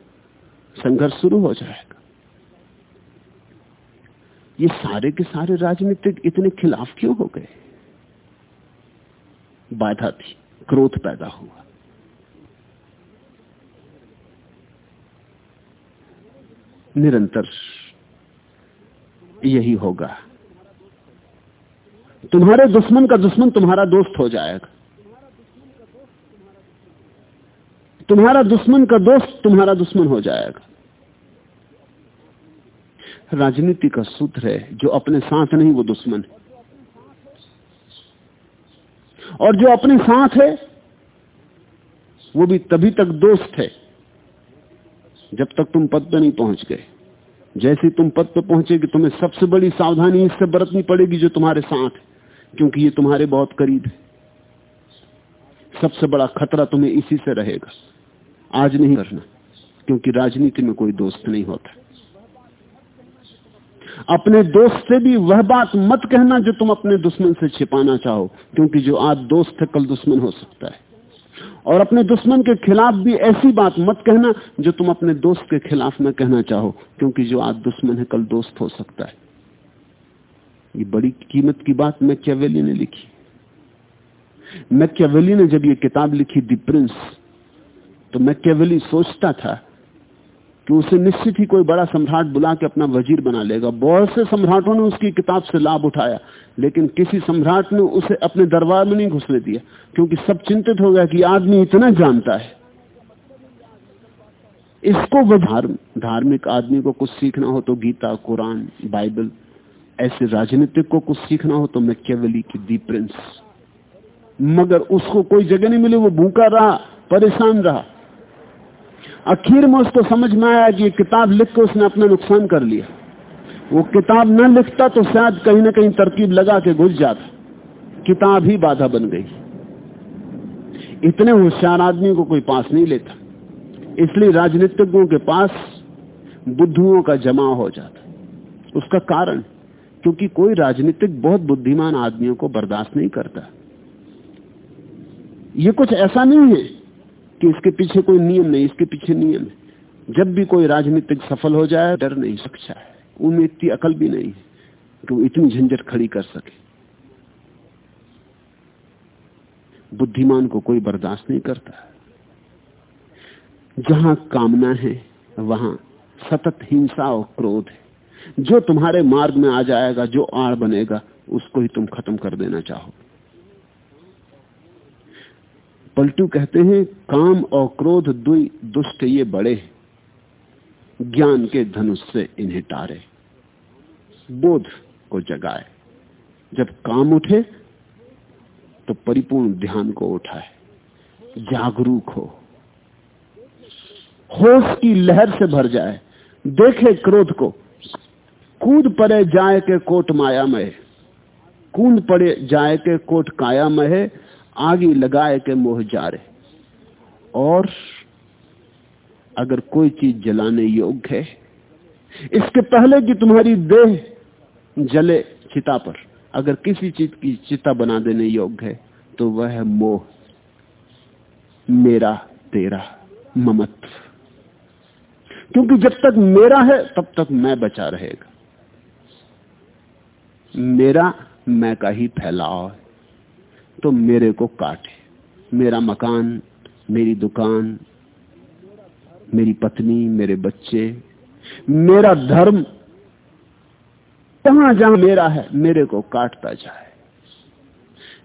संघर्ष शुरू हो जाएगा। ये सारे के सारे राजनीतिक इतने खिलाफ क्यों हो गए? बाधा थी, क्रोध पैदा हुआ। निरंतर यही होगा। तुम्हारे दुश्मन का दुश्मन तुम्हारा दोस्त हो जाएगा। तुम्हारा दुश्मन का दोस्त तुम्हारा दुश्मन हो जाएगा। राजनीति का सूत्र है, जो अपने साथ नहीं, वो दुश्मन है। और जो अपने साथ है, वो भी तभी तक दोस्त है, जब तक तुम पद पर नहीं पहुँच गए। जैसे तुम पद पर पहुंचेगी, तुम्हें सबसे बड़ी सावधानी इससे बरतनी पड़ेगी जो तुम्हारे साथ है, क्योंकि ये तुम्हारे बहुत करीब है। सबसे बड़ा खतरा तुम्हें इसी से रहेगा। आज नहीं करना, क्योंकि राजनीति में कोई दोस्त नहीं होता। अपने दोस्त से भी वह बात मत कहना जो तुम अपने दुश्मन से छिपाना चाहो, क्योंकि जो आज दोस्त है, कल दुश्मन हो सकता है। और अपने दुश्मन के खिलाफ भी ऐसी बात मत कहना जो तुम अपने दोस्त के खिलाफ में कहना चाहो, क्योंकि जो आज दुश्मन है, कल दोस्त हो सकता है। ये बड़ी कीमत की बात मैक्यावेली ने लिखी। मैक्यावेली ने जब ये किताब लिखी, दी प्रिंस तो मैक्यावेली सोचता था कि उसे निश्चित ही कोई बड़ा सम्राट बुला के अपना वज़ीर बना लेगा। बहुत से सम्राटों ने उसकी किताब से लाभ उठाया, लेकिन किसी सम्राट ने उसे अपने दरबार में नहीं घुसने दिया, क्योंकि सब चिंतित हो गया कि आदमी इतना जानता है। इसको धार्मिक आदमी को कुछ सीखना हो तो गीता, कुरान, बाइबल, ऐसे राजनीतिक को कुछ सीखना हो तो मैक्यावली की दी प्रिंस। मगर उसको कोई जगह नहीं मिली, वो भूखा रहा, परेशान रहा। आखिर में उसको समझ में आया कि किताब लिख के उसने अपना नुकसान कर लिया। वो किताब न लिखता तो शायद कहीं ना कहीं तरकीब लगा के घुस जाता। किताब ही बाधा बन गई। इतने होशियार आदमी को कोई पास नहीं लेता। इसलिए राजनीतिज्ञों के पास बुद्धुओं का जमा हो जाता। उसका कारण, क्योंकि कोई राजनीतिक बहुत बुद्धिमान आदमियों को बर्दाश्त नहीं करता। ये कुछ ऐसा नहीं है कि इसके पीछे कोई नियम नहीं, इसके पीछे नियम है। जब भी कोई राजनीतिक सफल हो जाए, डर नहीं सकता है। उनमें इतनी अकल भी नहीं है कि वो इतनी झंझट खड़ी कर सके। बुद्धिमान को कोई बर्दाश्त नहीं करता। जहाँ कामना है, वहाँ सतत हिंसा और क्रोध है। जो तुम्हारे मार्ग में आ जाएगा, जो आड़ बनेगा, उसको ही तुम खत्म कर देना चाहो पलटू कहते हैं, काम और क्रोध दुई दुष्ट ये बड़े ज्ञान के धनुष से इन्हें टारे। बोध को जगाए। जब काम उठे तो परिपूर्ण ध्यान को उठाए। जागरूक हो। होश की लहर से भर जाए। देखे क्रोध को। कूद पड़े जाए के कोट माया में। कूद पड़े जाए के कोट काया में आगे लगाए के मोह जा रहे। और अगर कोई चीज़ जलाने योग्य है, इसके पहले कि तुम्हारी देह जले चिता पर, अगर किसी चीज़ की चिता बना देने योग्य है तो वह है मोह मेरा, तेरा, ममत्व। क्योंकि जब तक मेरा है, तब तक मैं बचा रहेगा। मेरा, मैं का ही फैलाव है। तो मेरे को काटे। मेरा मकान, मेरी दुकान, मेरी पत्नी, मेरे बच्चे, मेरा धर्म, जहाँ जहाँ मेरा है, मेरे को काटता जाए।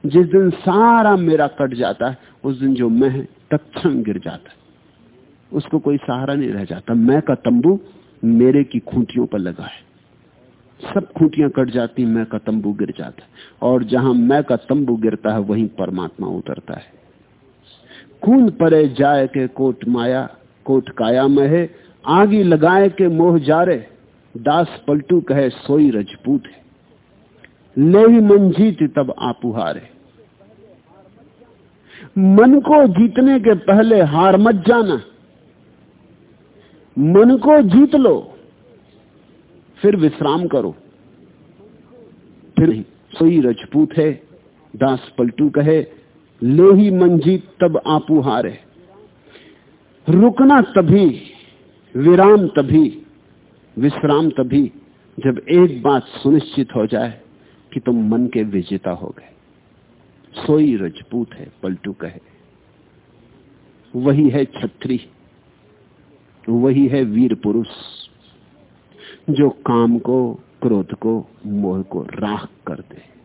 जिस दिन सारा मेरा कट जाता है, उस दिन जो मैं तत्म गिर जाता है। उसको कोई सहारा नहीं रह जाता। मैं का तंबू मेरे की खूंटियों पर लगा है। सब खूंटियाँ कट जाती, मैं का तंबू गिर जाता और जहाँ मैं का तंबू गिरता है, वहीं परमात्मा उतरता है। खून परे जाए के कोट माया, कोट काया में आगी लगाए के मोह जारे, दास पलटू कहे, सोई रजपूत है। ले मन जीत तब आपुहारे मन को जीतने के पहले हार मत जाना। मन को जीत लो। फिर विश्राम करो। फिर सोई रजपूत है, दास पलटू कहे ले ही मन तब आपू हारे। रुकना तभी, विराम तभी, विश्राम तभी, जब एक बात सुनिश्चित हो जाए कि तुम मन के विजेता हो गए। सोई रजपूत है, पलटू कहे। वही है छत्री, वही है वीर पुरुष। जो काम को, क्रोध को, मोह को राख कर दे।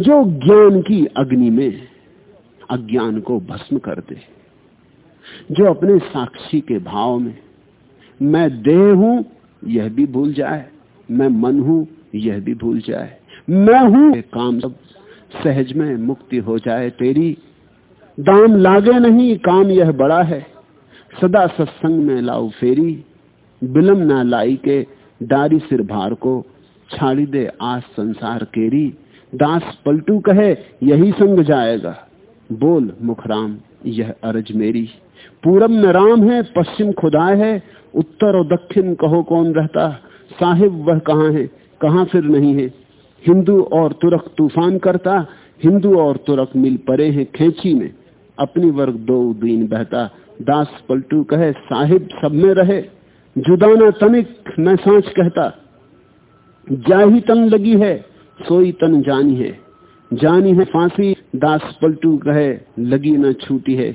जो ज्ञान की अग्नि में अज्ञान को भस्म कर दे। जो अपने साक्षी के भाव में, मैं देह हूँ, यह भी भूल जाए। मैं मन हूँ, यह भी भूल जाए। मैं हूँ काम सब सहज में मुक्ति हो जाए तेरी। दाम लागे नहीं, काम यह बड़ा है। सदा सत्संग में लाओ फेरी। बिलम ना लाई के डारी सिर भार को छाड़ी दे आज संसार केरी। दास पलटू कहे, यही संग जाएगा। बोल मुखराम, यह अरज मेरी। पूरब में राम है, पश्चिम खुदाए है, उत्तर और दक्षिण कहो कौन रहता? साहिब वह कहाँ है, कहाँ फिर नहीं है? हिंदू और तुरक तूफ़ान करता, हिंदू और तुरक मिल परे हैं खेची में। अपनी वर्ग दो दिन बहता। दास पलटू कहे, साहिब सब में रहे। जुदाना तनिक मैं सांच कहता, जाही तन लगी है, सोई तन जानी है। जानी है फांसी, दास पलटू कहे, लगी न छूटी है।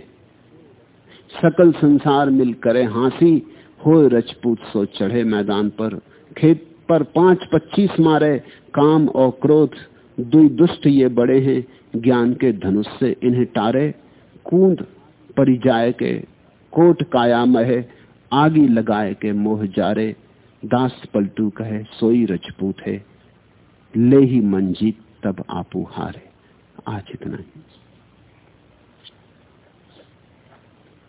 सकल संसार मिल करे हांसी हो रजपूत सो चढ़े मैदान पर। खेत पर पाँच पच्चीस मारे, काम और क्रोध, दुई दुष्ट ये बड़े हैं, ज्ञान के धनुष से इन्हें टारे। कूद परिजाए के, कोट काया महे आगी लगाए के मोह जारे, दास पलटू कहे, सोई रजपूत है, ले ही मंजीत तब आपू हारे। आज इतना ही।